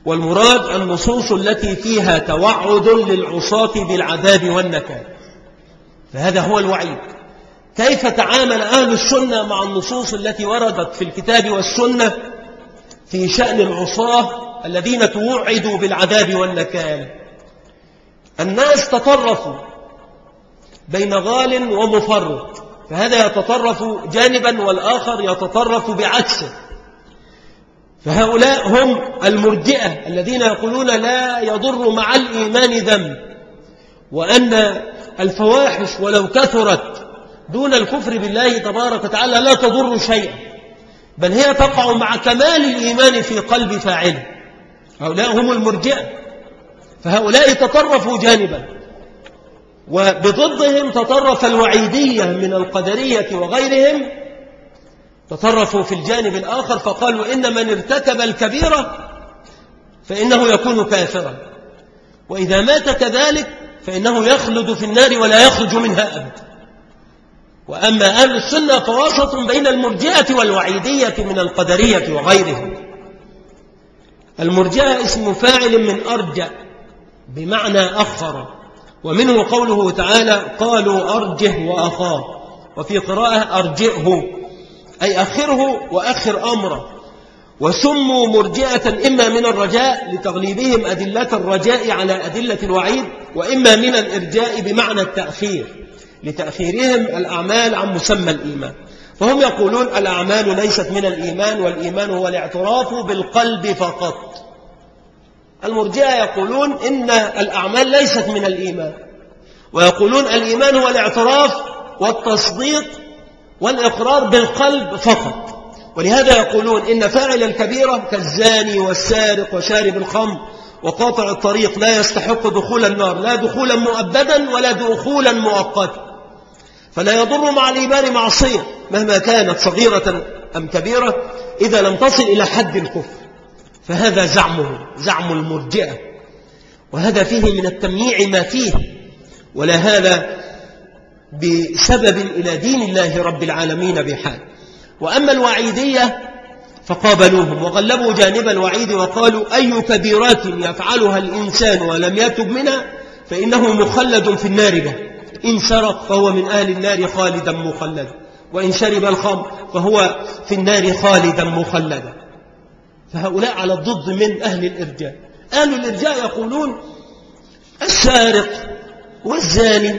والمراد النصوص التي فيها توعد للعصاة بالعذاب والنكال. فهذا هو الوعيد. كيف تعامل أهل السنة مع النصوص التي وردت في الكتاب والسنة؟ في شأن العصاة الذين توعدوا بالعذاب والنكال. الناس تطرفوا بين غال ومفرط فهذا يتطرف جانبا والآخر يتطرف بعكسه. فهؤلاء هم المرجئة الذين يقولون لا يضر مع الإيمان ذنب وأن الفواحش ولو كثرت دون الكفر بالله تبارك وتعالى لا تضر شيئا. بل هي تقع مع كمال الإيمان في قلب فاعله هؤلاء هم المرجئة. فهؤلاء تطرفوا جانبا. وبضدهم تطرف الوعيدية من القدرية وغيرهم. تطرفوا في الجانب الآخر فقالوا إن من ارتكب الكبيرة فإنه يكون كافرا. وإذا مات كذلك فإنه يخلد في النار ولا يخرج منها أبدا. وأما أهل السنة فوسط بين المرجئة والوعيدية من القدرية وغيرهم. المرجئة اسم فاعل من أرجع بمعنى أخر ومنه قوله تعالى قالوا أرجه وأخاه وفي قراءة أرجئه أي أخره وأخر أمره. وسموا مرجئة إما من الرجاء لتغليبهم أدلة الرجاء على أدلة الوعيد وإما من الإرجاء بمعنى التأخير. لتأخيرهم الأعمال عن مسمى الإيمان. فهم يقولون الأعمال ليست من الإيمان والإيمان هو الاعتراف بالقلب فقط. المرجئة يقولون إن الأعمال ليست من الإيمان. ويقولون الإيمان هو الاعتراف والتصديق والإقرار بالقلب فقط. ولهذا يقولون إن فاعل الكبيرة كالزاني والسارق وشارب الخمر وقاطع الطريق لا يستحق دخول النار لا دخولا مؤبدا ولا دخولا مؤقتا. فلا يضر مع الإيمان معصية مهما كانت صغيرة أم كبيرة إذا لم تصل إلى حد الكفر. فهذا زعمه زعم المرجئة. وهذا فيه من التمييع ما فيه. ولا هذا بسبب إلى دين الله رب العالمين بحال. وأما الوعيدية فقابلوهم وغلبوا جانب الوعيد وقالوا أي كبيرات يفعلها الإنسان ولم يتب منها فإنه مخلد في النار به. إن سرق فهو من أهل النار خالدا مخلدا. وإن شرب الخمر فهو في النار خالدا مخلدا. فهؤلاء على الضد من أهل الإرجاء. أهل الإرجاء يقولون السارق والزاني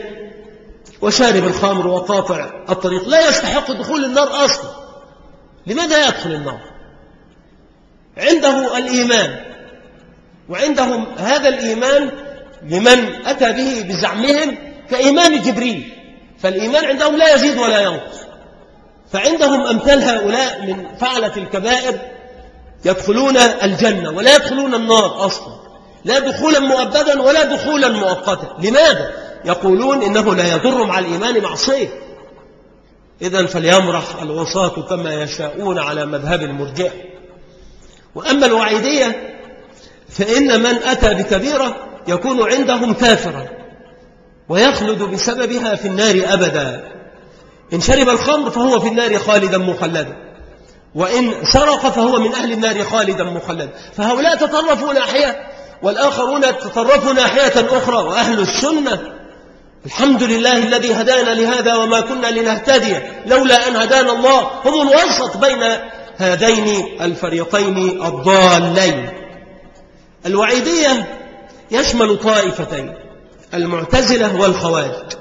وشارب الخمر وقاطع الطريق لا يستحق دخول النار أصلا. لماذا يدخل النار؟ عنده الإيمان. وعندهم هذا الإيمان لمن أتى به بزعمهم كإيمان جبريل. فالإيمان عندهم لا يزيد ولا ينقص. فعندهم أمثال هؤلاء من فعلة الكبائر يدخلون الجنة ولا يدخلون النار أصلا. لا دخولا مؤبدا ولا دخولا مؤقتا. لماذا؟ يقولون إنه لا يضر مع الإيمان معصية. إذا فليمرح الوساط كما يشاءون على مذهب المرجع. وأما الوعيدية فإن من أتى بكبيرة يكون عندهم كافرا. ويخلد بسببها في النار أبدا. إن شرب الخمر فهو في النار خالدا مخلدا. وإن سرق فهو من أهل النار خالدا مخلدا. فهؤلاء تطرفوا ناحية والآخرون تطرفوا ناحية أخرى. وأهل السنة الحمد لله الذي هدانا لهذا وما كنا لنهتدي لولا أن هدانا الله. هم الوسط بين هذين الفريقين الضالين. الوعيدية يشمل طائفتين. المعتزلة والخوارج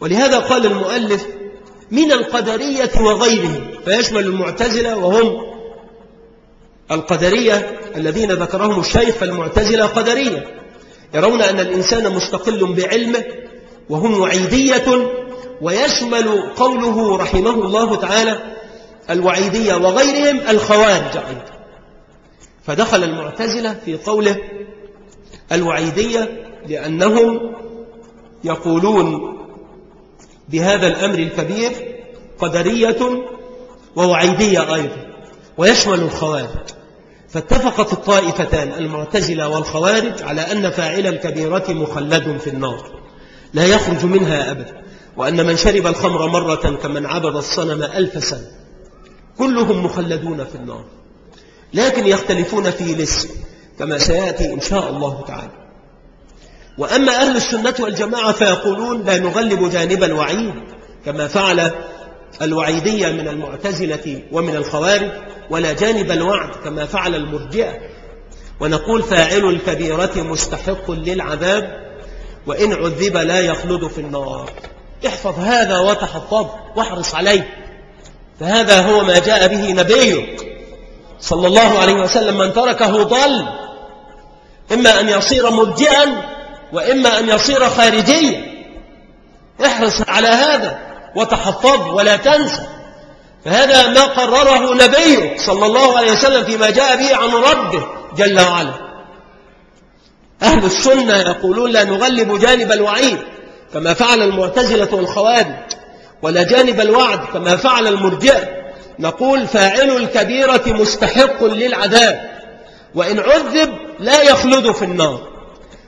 ولهذا قال المؤلف من القدرية وغيرهم فيشمل المعتزلة وهم القدرية الذين ذكرهم الشيخ فالمعتزلة قدرية يرون أن الإنسان مستقل بعلمه وهم وعيدية ويشمل قوله رحمه الله تعالى الوعيدية وغيرهم الخوارج فدخل المعتزلة في قوله الوعيدية لأنهم يقولون بهذا الأمر الكبير قدرية ووعيدية أيضا ويشمل الخوارج. فاتفقت الطائفتان المعتزلة والخوارج على أن فاعل الكبيرة مخلد في النار لا يخرج منها أبدا وأن من شرب الخمر مرة كمن عبد الصنم ألف سنة كلهم مخلدون في النار. لكن يختلفون في لسه كما سيأتي إن شاء الله تعالى. وأما أهل السنة والجماعة فيقولون لا نغلب جانب الوعيد كما فعل الوعيدية من المعتزلة ومن الخوارج ولا جانب الوعد كما فعل المرجئة. ونقول فاعل الكبيرة مستحق للعذاب وإن عذب لا يخلد في النار. احفظ هذا وتحفظ واحرص عليه. فهذا هو ما جاء به نبيك صلى الله عليه وسلم من تركه ضل إما أن يصير مرجئا وإما أن يصير خارجيا احرص على هذا وتحفظ ولا تنسى. فهذا ما قرره نبيك صلى الله عليه وسلم فيما جاء به عن ربه جل وعلا. أهل السنة يقولون لا نغلب جانب الوعيد كما فعل المعتزلة والخوارج ولا جانب الوعد كما فعل المرجئة نقول فاعل الكبيرة مستحق للعذاب وإن عذب لا يخلد في النار.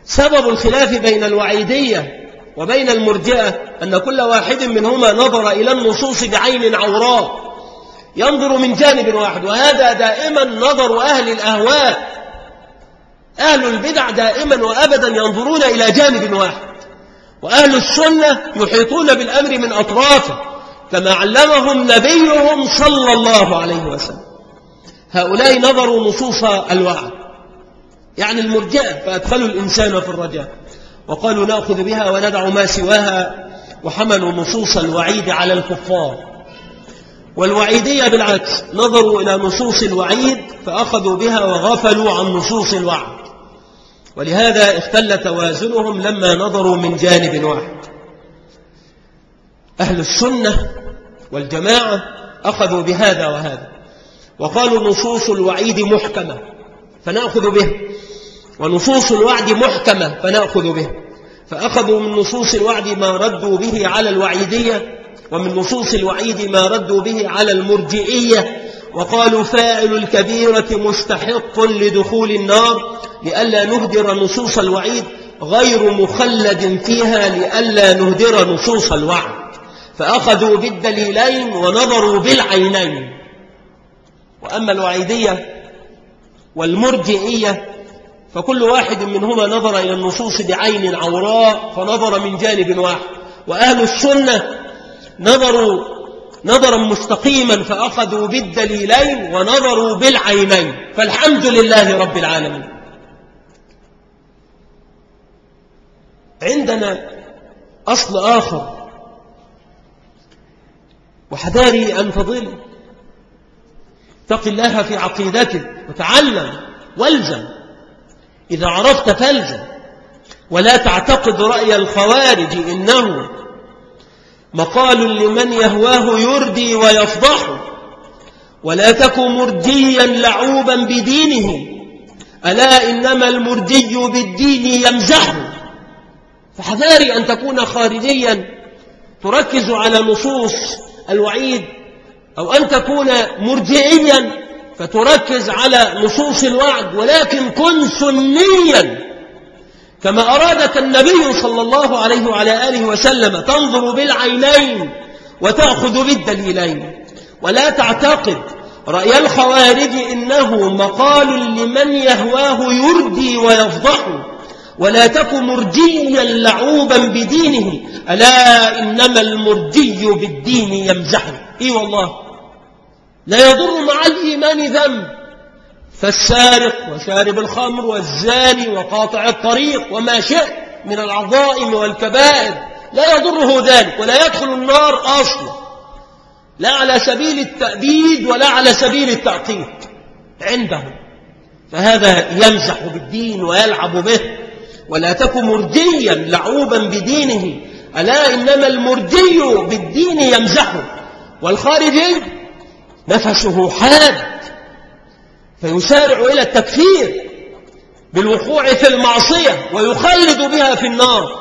سبب الخلاف بين الوعيدية وبين المرجئة أن كل واحد منهما نظر إلى النصوص بعين عوراء ينظر من جانب واحد وهذا دائما نظر أهل الأهواء. أهل البدع دائما وأبدا ينظرون إلى جانب واحد. وأهل السنة يحيطون بالأمر من أطرافه كما علمهم نبيهم صلى الله عليه وسلم. هؤلاء نظروا نصوص الوعد. يعني المرجئة فأدخلوا الإنسان في الرجاء. وقالوا نأخذ بها وندع ما سواها وحملوا نصوص الوعيد على الكفار. والوعيدية بالعكس نظروا إلى نصوص الوعيد فأخذوا بها وغفلوا عن نصوص الوعد. ولهذا اختل توازنهم لما نظروا من جانب واحد. أهل السنة والجماعة أخذوا بهذا وهذا. وقالوا نصوص الوعيد محكمة فنأخذ به. ونصوص الوعد محكمة فنأخذ به فأخذوا من نصوص الوعد ما ردوا به على الوعيدية ومن نصوص الوعيد ما ردوا به على المرجئية. وقالوا فاعل الكبيرة مستحق لدخول النار لئلا نهدر نصوص الوعيد غير مخلد فيها لئلا نهدر نصوص الوعد. فأخذوا بالدليلين ونظروا بالعينين. وأما الوعيدية والمرجئية فكل واحد منهما نظر إلى النصوص بعين عوراء فنظر من جانب واحد. وأهل السنة نظروا نظرا مستقيما فأخذوا بالدليلين ونظروا بالعينين. فالحمد لله رب العالمين. عندنا أصل آخر. وحذاري أن تضل. اتق الله في عقيدتك وتعلم والزم. إذا عرفت فالزم ولا تعتقد رأي الخوارج إنه مقال لمن يهواه يردي ويفضح. ولا تك مرجيا لعوبا بدينه. ألا إنما المرجي بالدين يمزح. فحذاري أن تكون خارجيا تركز على نصوص الوعيد أو أن تكون مرجئيا فتركز على نصوص الوعد ولكن كن سنيا. كما أرادك النبي صلى الله عليه وعلى آله وسلم تنظر بالعينين وتأخذ بالدليلين. ولا تعتقد رأي الخوارج إنه مقال لمن يهواه يردي ويفضح ولا تك مرجيا لعوبا بدينه ألا إنما المرجي بالدين يمزح إي والله. لا يضر مع الإيمان ذنب. فالسارق وشارب الخمر والزاني وقاطع الطريق وما شئت من العظائم والكبائر لا يضره ذلك ولا يدخل النار أصلا. لا على سبيل التأبيد ولا على سبيل التعقيد. عندهم فهذا يمزح بالدين ويلعب به. ولا تك مرجيا لعوبا بدينه. ألا إنما المرجي بالدين يمزحه. والخارجي نفسه حاد فيسارع إلى التكفير بالوقوع في المعصية ويخلد بها في النار.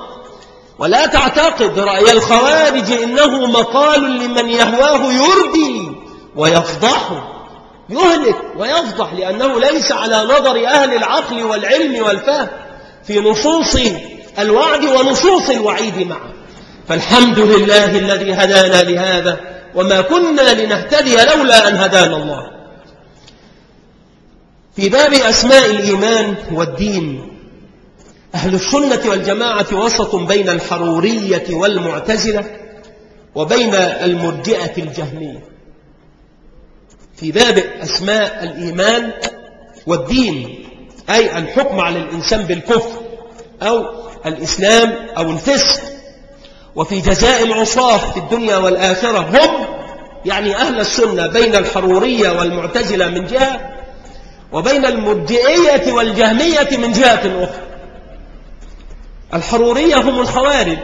ولا تعتقد رأي الخوارج إنه مقال لمن يهواه يردي ويفضحه يهلك ويفضح لأنه ليس على نظر أهل العقل والعلم والفهم في نصوص الوعد ونصوص الوعيد معه. فالحمد لله الذي هدانا لهذا وما كنا لنهتدي لولا أن هدانا الله. في باب أسماء الإيمان والدين أهل السنة والجماعة وسط بين الحرورية والمعتزلة وبين المرجئة الجهمية. في باب أسماء الإيمان والدين أي الحكم على الإنسان بالكفر أو الإسلام أو الفسق. وفي جزاء العصاة في الدنيا والآخرة هم يعني أهل السنة بين الحرورية والمعتزلة من جهة وبين المرجئية والجهمية من جهة أخرى. الحرورية هم الخوارج.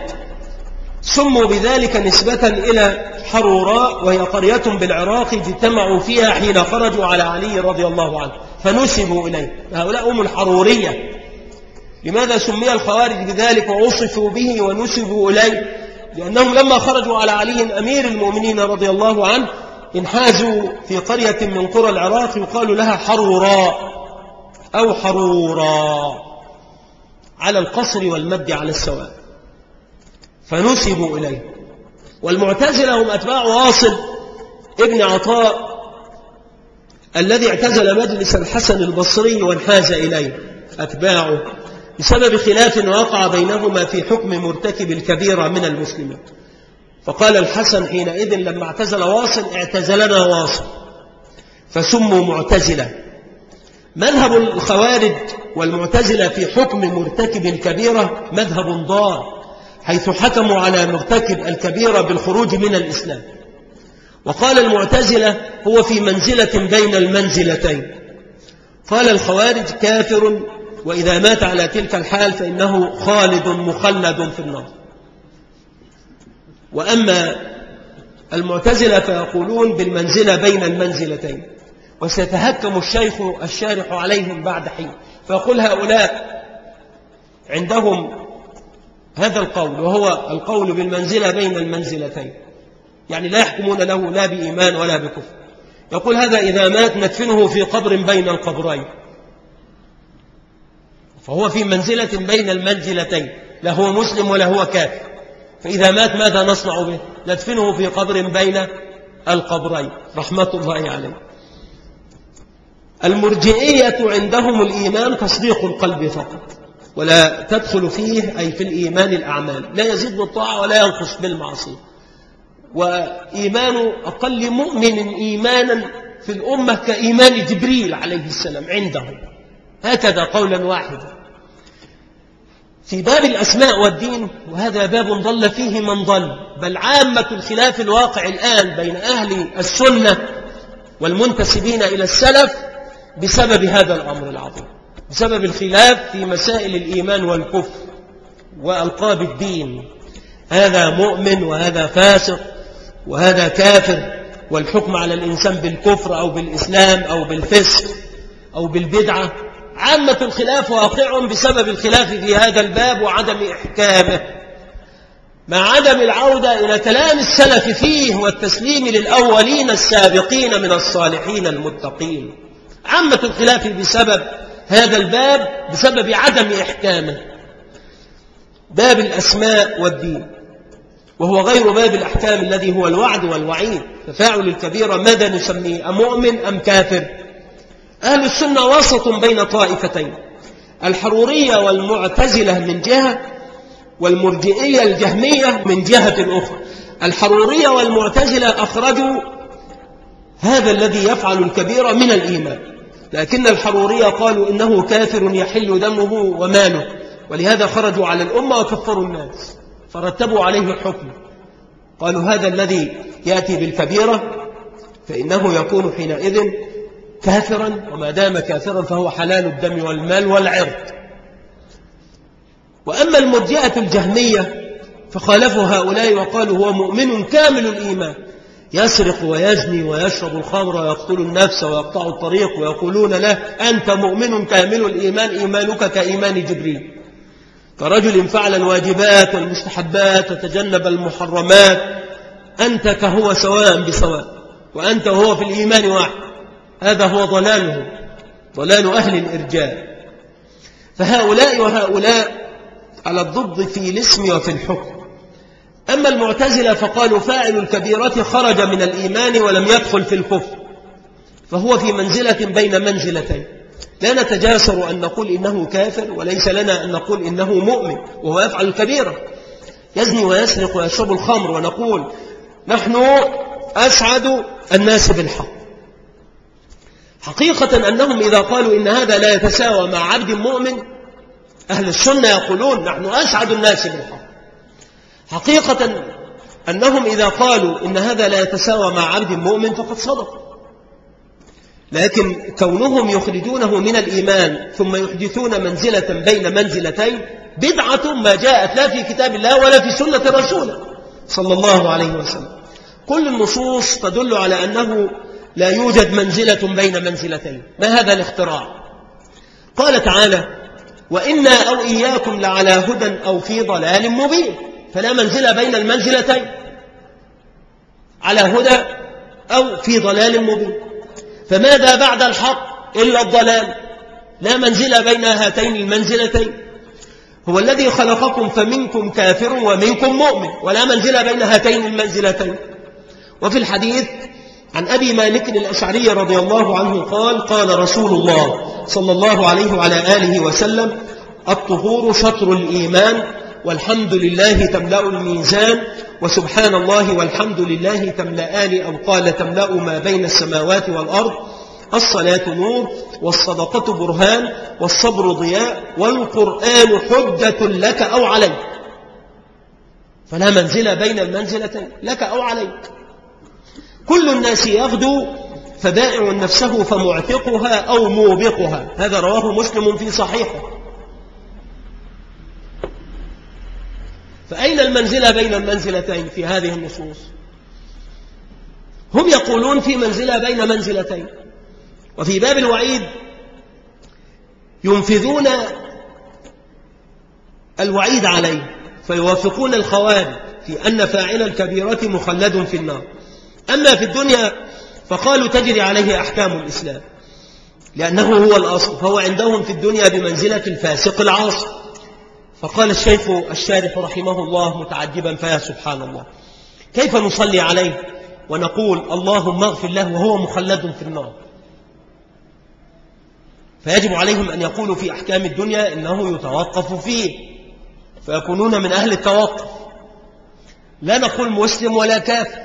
سموا بذلك نسبة إلى حروراء وهي قرية بالعراق اجتمعوا فيها حين خرجوا على علي رضي الله عنه فنسبوا إليه. هؤلاء هم الحرورية. لماذا سمي الخوارج بذلك؟ ووصفوا به ونسبوا إليه. لأنهم لما خرجوا على علي أمير المؤمنين رضي الله عنه انحازوا في قرية من قرى العراق يقال لها حروراء أو حرورا على القصر والمد على السواء. فنسبوا إليه. والمعتزلة هم أتباع واصل ابن عطاء الذي اعتزل مجلس الحسن البصري وانحاز إليه أتباعه. بسبب خلاف وقع بينهما في حكم مرتكب الكبيرة من المسلمين. فقال الحسن حينئذ لما اعتزل واصل اعتزلنا واصل. فسموا معتزلة. مذهب الخوارج والمعتزلة في حكم مرتكب الكبيرة مذهب ضار حيث حكموا على مرتكب الكبيرة بالخروج من الإسلام. وقال المعتزلة هو في منزلة بين المنزلتين. قال الخوارج كافر وإذا مات على تلك الحال فإنه خالد مخلد في النار. وأما المعتزلة فيقولون بالمنزلة بين المنزلتين وسيتهكم الشيخ الشارح عليهم بعد حين. فيقول هؤلاء عندهم هذا القول وهو القول بالمنزلة بين المنزلتين. يعني لا يحكمون له لا بإيمان ولا بكفر. يقول هذا إذا مات ندفنه في قبر بين القبرين. فهو في منزلة بين المنزلتين لا هو مسلم ولا هو كافر. فإذا مات ماذا نصنع به؟ ندفنه في قبر بين القبرين. رحمة الله عليه. المرجئية عندهم الإيمان تصديق القلب فقط ولا تدخل فيه أي في الإيمان الأعمال. لا يزيد بالطاعة ولا ينقص بالمعصية. وإيمان أقل مؤمن إيمانا في الأمة كإيمان جبريل عليه السلام عندهم. هكذا قولا واحدا. في باب الأسماء والدين وهذا باب ضل فيه من ضل بل عامة الخلاف الواقع الآن بين أهل السنة والمنتسبين إلى السلف بسبب هذا الأمر العظيم بسبب الخلاف في مسائل الإيمان والكفر وألقاب الدين. هذا مؤمن وهذا فاسق وهذا كافر والحكم على الإنسان بالكفر أو بالإسلام أو بالفسق أو بالبدعة. عامة الخلاف واقع بسبب الخلاف في هذا الباب وعدم إحكامه. مع عدم العودة إلى كلام السلف فيه والتسليم للأولين السابقين من الصالحين المتقين. عامة الخلاف بسبب هذا الباب بسبب عدم إحكامه. باب الأسماء والدين. وهو غير باب الأحكام الذي هو الوعد والوعيد. ففاعل الكبيرة ماذا نسميه؟ أمؤمن أم كافر؟ أهل السنة وسط بين طائفتين. الحرورية والمعتزلة من جهة والمرجئية الجهمية من جهة أخرى. الحرورية والمعتزلة أخرجوا هذا الذي يفعل الكبيرة من الإيمان. لكن الحرورية قالوا إنه كافر يحل دمه وماله. ولهذا خرجوا على الأمة وكفروا الناس. فرتبوا عليه الحكم قالوا هذا الذي يأتي بالكبيرة فإنه يكون حينئذ كافرا وما دام كافرا فهو حلال الدم والمال والعرض. وأما المرجئة الجهمية فخالفوا هؤلاء وقالوا هو مؤمن كامل الإيمان. يسرق ويزني ويشرب الخمر ويقتل النفس ويقطع الطريق ويقولون له أنت مؤمن كامل الإيمان إيمانك كإيمان جبريل. كرجل فعل الواجبات والمستحبات وتجنب المحرمات أنت كهو سواء بسواء وأنت وهو في الإيمان واحد. هذا هو ضلاله ضلال أهل الإرجاء. فهؤلاء وهؤلاء على الضد في الاسم وفي الحكم. أما المعتزلة فقالوا فاعل الكبيرة خرج من الإيمان ولم يدخل في الكفر. فهو في منزلة بين منزلتين. لا نتجاسر أن نقول إنه كافر وليس لنا أن نقول إنه مؤمن وهو يفعل الكبيرة. يزني ويسرق ويشرب الخمر ونقول نحن أسعد الناس بالحق. حقيقة أنهم إذا قالوا إن هذا لا يتساوى مع عبد مؤمن أهل السنة يقولون نحن أسعد الناس بالحق حقيقة أنهم إذا قالوا إن هذا لا يتساوى مع عبد مؤمن فقد صدق. لكن كونهم يخرجونه من الإيمان ثم يحدثون منزلة بين منزلتين بدعة ما جاءت لا في كتاب الله ولا في سنة رسوله صلى الله عليه وسلم. كل النصوص تدل على أنه لا يوجد منزلة بين منزلتين. ما هذا الاختراع؟ قال تعالى وإنا أو إياكم لعلى هدى أو في ضلال مبين. فلا منزلة بين المنزلتين. على هدى أو في ضلال مبين. فماذا بعد الحق إلا الضلال؟ لا منزل بين هاتين المنزلتين. هو الذي خلقكم فمنكم كافر ومنكم مؤمن. ولا منزل بين هاتين المنزلتين. وفي الحديث عن أبي مالك الأشعري رضي الله عنه قال قال رسول الله صلى الله عليه وعلى آله وسلم الطهور شطر الإيمان والحمد لله تملأ الميزان وسبحان الله والحمد لله تملأان أو قال تملأ ما بين السماوات والأرض الصلاة نور والصدقة برهان والصبر ضياء والقرآن حجة لك أو عليك. فلا منزل بين المنزلتين لك أو عليك. كل الناس يغدو فبائع نفسه فمعتقها أو موبقها. هذا رواه مسلم في صحيحه. فأين المنزلة بين المنزلتين في هذه النصوص؟ هم يقولون في منزلة بين منزلتين. وفي باب الوعيد ينفذون الوعيد عليه فيوافقون الخوارج في أن فاعل الكبيرة مخلد في النار. أما في الدنيا فقالوا تجري عليه أحكام الإسلام لأنه هو الأصل فهو عندهم في الدنيا بمنزلة الفاسق العاصي فقال الشيخ الشارح رحمه الله متعجبا فيا سبحان الله كيف نصلي عليه ونقول اللهم اغفر له وهو مخلد في النار؟ فيجب عليهم أن يقولوا في أحكام الدنيا إنه يتوقف فيه فيكونون من أهل التوقف. لا نقول مسلم ولا كافر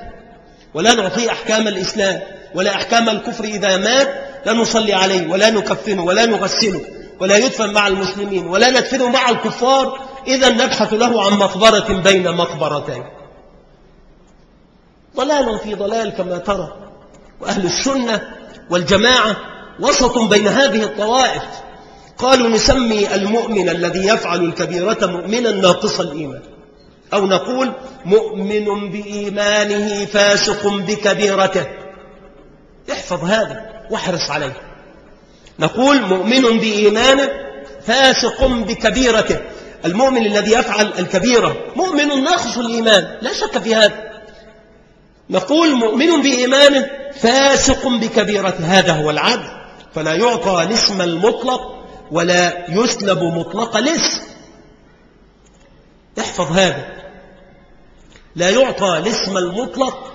ولا نعطيه أحكام الإسلام ولا أحكام الكفر إذا مات لا نصلي عليه ولا نكفنه ولا نغسله ولا يدفن مع المسلمين ولا ندفنه مع الكفار إذا نبحث له عن مقبرة بين مقبرتين. ضلال في ضلال كما ترى وأهل السنة والجماعة وسط بين هذه الطوائف. قالوا نسمي المؤمن الذي يفعل الكبيرة مؤمنا ناقص الإيمان. أو نقول مؤمن بإيمانه فاسق بكبيرته. احفظ هذا واحرص عليه. نقول مؤمن بإيمانه فاسق بكبيرته. المؤمن الذي يفعل الكبيرة مؤمن ناقص الإيمان لا شك في هذا. نقول مؤمن بإيمانه فاسق بكبيرته هذا هو العدل. فلا يعطى الاسم المطلق ولا يسلب مطلق الاسم. احفظ هذا. لا يعطى الاسم المطلق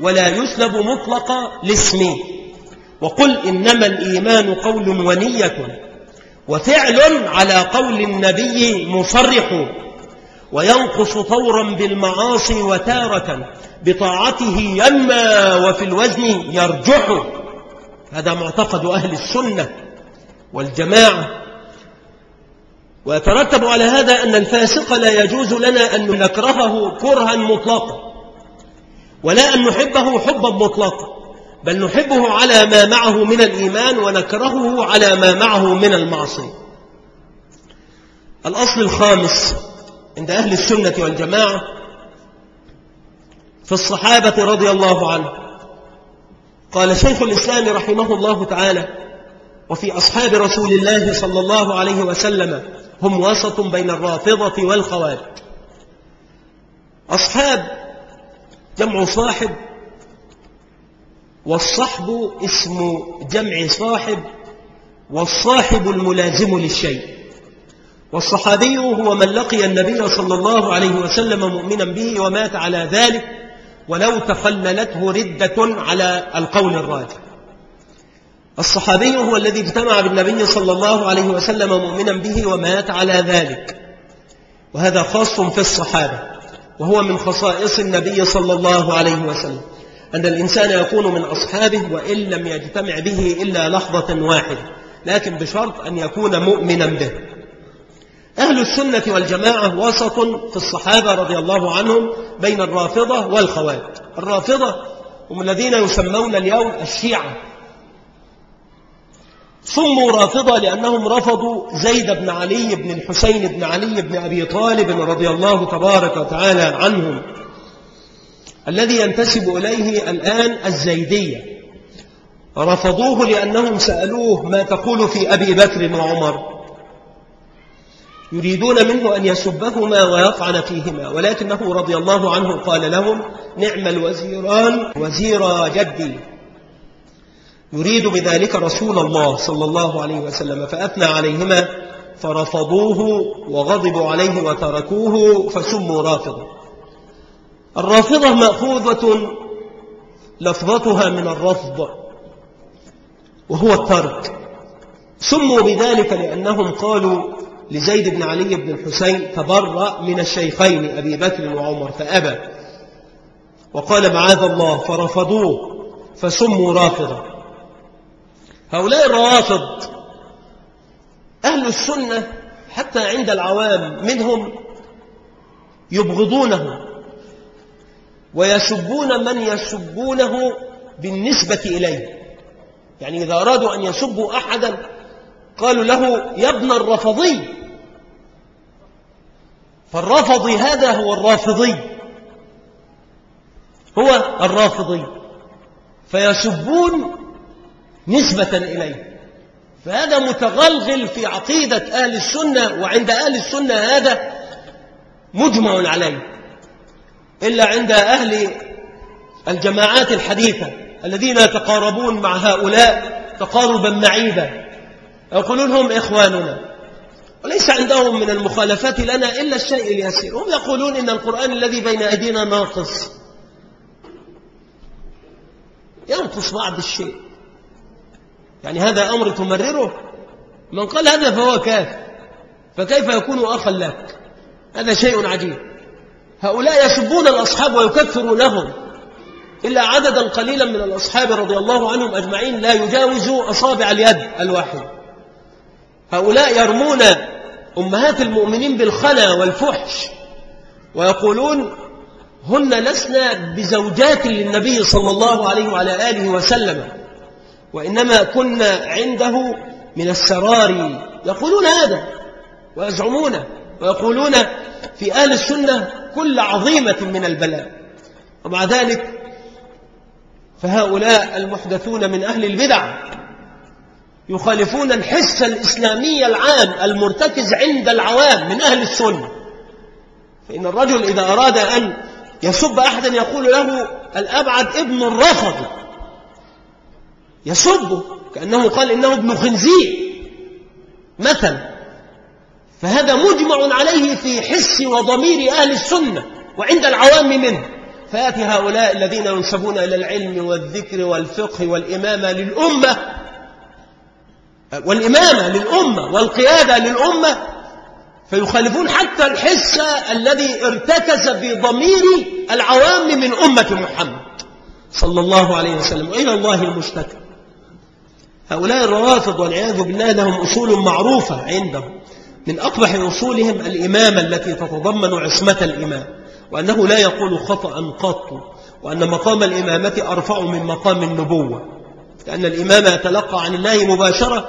ولا يسلب مطلق الاسم. وقل إنما الإيمان قول ونية وفعل على قول النبي مصرح وينقص طورا بالمعاصي وتارة بطاعته ينمى وفي الوزن يرجح. هذا معتقد أهل السنة والجماعة ويترتب على هذا أن الفاسق لا يجوز لنا أن نكرهه كرها مطلقا ولا أن نحبه حبا مطلقا بل نحبه على ما معه من الإيمان ونكرهه على ما معه من المعصية. الأصل الخامس عند أهل السنة والجماعة في الصحابة رضي الله عنه قال شيخ الإسلام رحمه الله تعالى وفي أصحاب رسول الله صلى الله عليه وسلم هم وسط بين الرافضة والخوارج. أصحاب جمع صاحب والصحب اسم جمع صاحب والصاحب الملازم للشيء. والصحابي هو من لقي النبي صلى الله عليه وسلم مؤمنا به ومات على ذلك ولو تخللته ردة على القول الراجح. الصحابي هو الذي اجتمع بالنبي صلى الله عليه وسلم مؤمنا به ومات على ذلك. وهذا خاص في الصحابة وهو من خصائص النبي صلى الله عليه وسلم أن الإنسان يكون من أصحابه وإن لم يجتمع به إلا لحظة واحدة لكن بشرط أن يكون مؤمنا به. أهل السنة والجماعة وسط في الصحابة رضي الله عنهم بين الرافضة والخوارج. الرافضة هم الذين يسمون اليوم الشيعة سموا رافضة لأنهم رفضوا زيد بن علي بن الحسين بن علي بن أبي طالب رضي الله تبارك وتعالى عنهم الذي ينتسب إليه الآن الزيدية. رفضوه لأنهم سألوه ما تقول في أبي بكر وعمر. يريدون منه أن يسبهما ويطعن فيهما ولكنه رضي الله عنه قال لهم نعم الوزيران وزير جدي. يريد بذلك رسول الله صلى الله عليه وسلم فأثنى عليهما فرفضوه وغضبوا عليه وتركوه فسموا رافضا. الرافضة مأخوذة لفظتها من الرفض وهو الترك. سموا بذلك لأنهم قالوا لزيد بن علي بن الحسين تبرأ من الشيخين أبي بكر وعمر فأبى. وقال معاذ الله. فرفضوه فسموا رافضة هؤلاء الروافض أهل السنة حتى عند العوام منهم يبغضونه ويسبون من يسبونه بالنسبة إليه. يعني إذا أرادوا أن يسبوا أحدا قالوا له يا ابن الرفضي. فالرفضي هذا هو الرافضي. هو الرافضي. فيسبون نسبة إليه. فهذا متغلغل في عقيدة أهل السنة وعند أهل السنة هذا مجمع عليه. إلا عند أهل الجماعات الحديثة الذين يتقاربون مع هؤلاء تقاربا معيبا يقولون هم إخواننا. وليس عندهم من المخالفات لنا إلا الشيء اليسير. هم يقولون إن القرآن الذي بين أيدينا ناقص. ينقص بعض الشيء. يعني هذا أمر تمرره. من قال هذا فهو كافر فكيف يكون أخا لك؟ هذا شيء عجيب. هؤلاء يسبون الأصحاب ويكفرونهم. إلا عددا قليلا من الأصحاب رضي الله عنهم أجمعين لا يجاوز أصابع اليد الواحد. هؤلاء يرمون أمهات المؤمنين بالخنا والفحش ويقولون هن لسنا بزوجات للنبي صلى الله عليه وعلى آله وسلم. وإنما كنا عنده من السرار يقولون هذا ويزعمون ويقولون في أهل السنة كل عظيمة من البلاء. ومع ذلك فهؤلاء المحدثون من أهل البدع يخالفون الحس الإسلامي العام المرتكز عند العوام من أهل السنة. فإن الرجل إذا أراد أن يسب أحدا يقول له الأبعد ابن الرفض. يسبه كأنه قال إنه ابن خنزير. مثلا فهذا مجمع عليه في حس وضمير أهل السنة وعند العوام منه. فيأتي هؤلاء الذين ينسبون إلى العلم والذكر والفقه والإمامة للأمة والإمامة للأمة والقيادة للأمة فيخالفون حتى الحس الذي ارتكز بضمير العوام من أمة محمد صلى الله عليه وسلم. وإلى الله المشتكى. هؤلاء الروافض والعياذ بالله لهم أصول معروفة عندهم. من أقبح أصولهم الإمامة التي تتضمن عصمة الإمام وأنه لا يقول خطأ قط وأن مقام الإمامة أرفع من مقام النبوة. لأن الإمام يتلقى عن الله مباشرة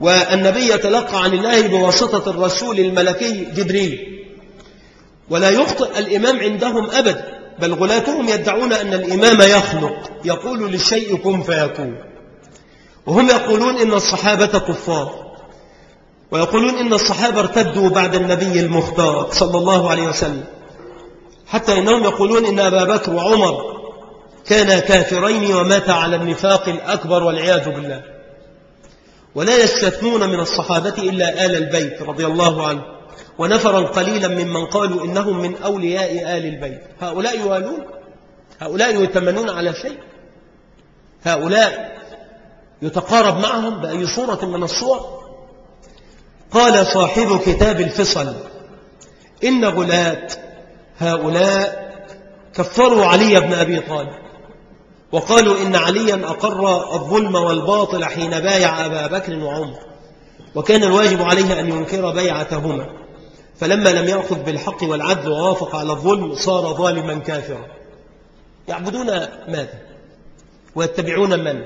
والنبي يتلقى عن الله بواسطة الرسول الملكي جبريل. ولا يخطئ الإمام عندهم أبدا بل غلاتهم يدعون أن الإمام يخلق يقول للشيء كن فيكون وهم يقولون إن الصحابة كفار. ويقولون إن الصحابة ارتدوا بعد النبي المختار صلى الله عليه وسلم. حتى إنهم يقولون إن أبا بكر وعمر كانا كافرين ومات على النفاق الأكبر والعياذ بالله. ولا يستثنون من الصحابة إلا آل البيت رضي الله عنه. ونفرا قليلا ممن قالوا إنهم من أولياء آل البيت. هؤلاء يوالون. هؤلاء يتمنون على شيء. هؤلاء يتقارب معهم بأي صورة من الصور. قال صاحب كتاب الفصل إن غلاة هؤلاء كفروا علي بن أبي طالب وقالوا إن عليا أقر الظلم والباطل حين بايع أبا بكر وعمر وكان الواجب عليه أن ينكر بيعتهما فلما لم يأخذ بالحق والعدل ووافق على الظلم صار ظالما كافرا. يعبدون ماذا؟ ويتبعون من؟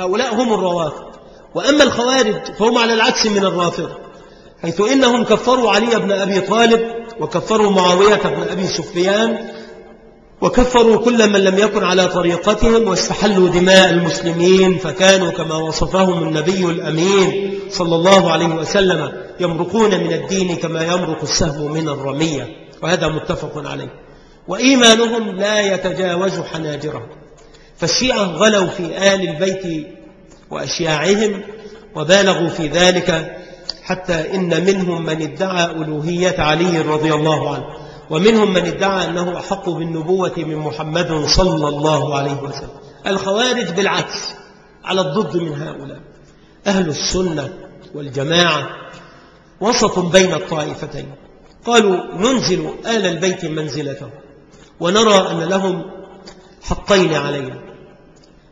هؤلاء هم الروافض وأما الخوارج فهم على العكس من الرافضة حيث إنهم كفروا علي بن أبي طالب وكفروا معاوية بن أبي سفيان وكفروا كل من لم يكن على طريقتهم واستحلوا دماء المسلمين فكانوا كما وصفهم النبي الأمين صلى الله عليه وسلم يمرقون من الدين كما يمرق السهم من الرمية. وهذا متفق عليه. وإيمانهم لا يتجاوز حناجرهم. فالشيعة غلوا في آل البيت وأشياعهم وبالغوا في ذلك حتى إن منهم من ادعى ألوهية علي رضي الله عنه ومنهم من ادعى أنه أحق بالنبوة من محمد صلى الله عليه وسلم. الخوارج بالعكس على الضد من هؤلاء. أهل السنة والجماعة وسط بين الطائفتين. قالوا ننزل آل البيت منزلته ونرى أن لهم حقين علينا.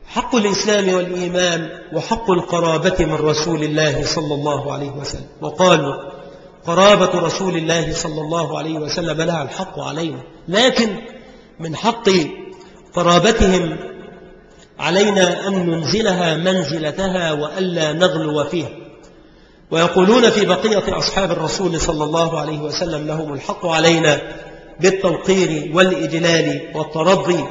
حق الإسلام والإيمان وحق القرابة من رسول الله صلى الله عليه وسلم. وقالوا قرابة رسول الله صلى الله عليه وسلم لها الحق علينا. لكن من حق قرابتهم علينا أن ننزلها منزلتها وألا نغلو فيها. ويقولون في بقية أصحاب الرسول صلى الله عليه وسلم لهم الحق علينا بالتوقير والإجلال والترضي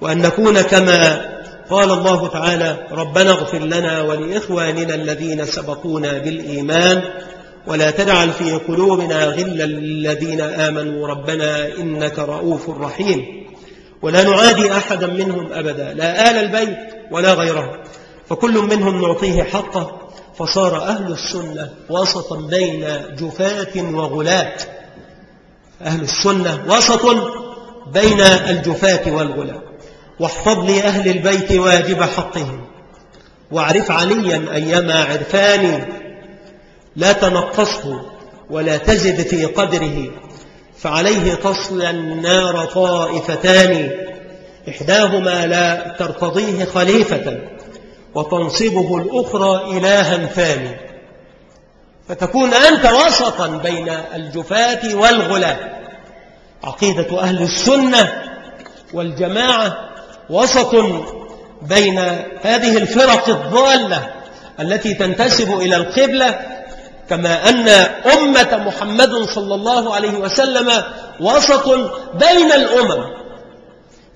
وأن نكون كما قال الله تعالى ربنا اغفر لنا ولإخواننا الذين سبقونا بالإيمان ولا تجعل في قلوبنا غلا للذين آمنوا ربنا إنك رؤوف رحيم ولا نعادي أحدا منهم أبدا لا آل البيت ولا غيره فكل منهم نعطيه حقه فصار أهل السنة وسطا بين جفاة وغلاة أهل السنة وسط بين الجفاة والغلاة واحفظ لي أهل البيت واجب حقهم. واعرف عليا أيما عرفاني. لا تنقصه ولا تزد في قدره. فعليه تصل النار طائفتان. إحداهما لا ترتضيه خليفة وتنصبه الأخرى إلها ثاني. فتكون أنت وسطا بين الجفاة والغلاة. عقيدة أهل السنة والجماعة وسط بين هذه الفرق الضالة التي تنتسب إلى القبلة كما أن أمة محمد صلى الله عليه وسلم وسط بين الأمم.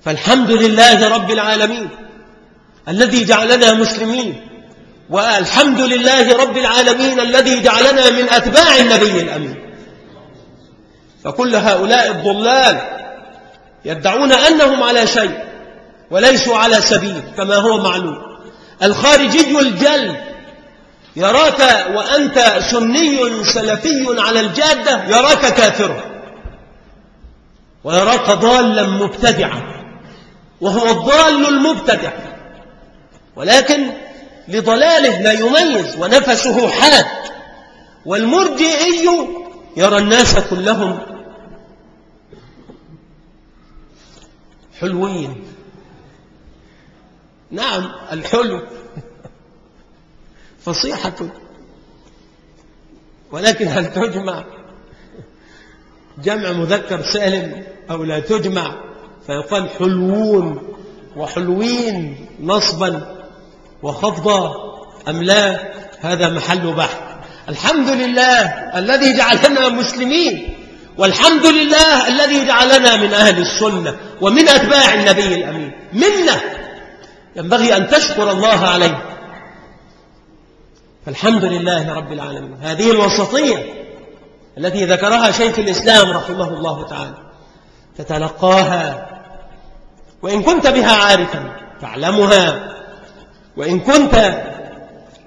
فالحمد لله رب العالمين الذي جعلنا مسلمين والحمد لله رب العالمين الذي جعلنا من أتباع النبي الأمين. فكل هؤلاء الضلال يدعون أنهم على شيء وليسوا على سبيل كما هو معلوم. الخارجي الجل يراك وأنت سني سلفي على الجادة يراك كافرا ويراك ضالا مبتدعا وهو الضال المبتدع. ولكن لضلاله لا يميز ونفسه حاد. والمرجئي يرى الناس كلهم حلوين. نعم الحلو فصيحة. ولكن هل تجمع؟ جمع مذكر سالم أو لا تجمع؟ فيقال حلوون وحلوين نصبا وخفضا أم لا؟ هذا محل بحث. الحمد لله الذي جعلنا مسلمين والحمد لله الذي جعلنا من أهل السنة ومن أتباع النبي الأمين. منا. ينبغي أن تشكر الله عليه. فالحمد لله رب العالمين. هذه الوسطية التي ذكرها شيخ الإسلام رحمه الله تعالى تتلقاها وإن كنت بها عارفا تعلمها وإن كنت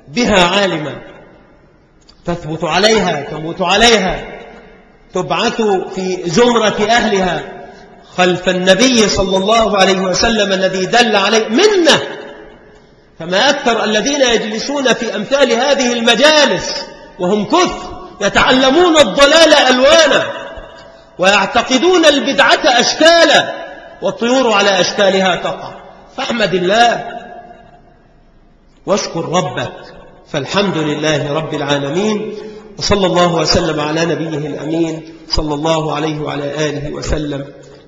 بها عالما تثبت عليها تموت عليها تبعث في زمرة أهلها خلف النبي صلى الله عليه وسلم الذي دل عليه منة. فما أكثر الذين يجلسون في أمثال هذه المجالس وهم كثر يتعلمون الضلال ألوانا ويعتقدون البدعة أشكالا والطيور على أشكالها تقع. فاحمد الله واشكر ربك. فالحمد لله رب العالمين. وصلى الله وسلم على نبيه الأمين. صلى الله عليه وعلى آله وسلم.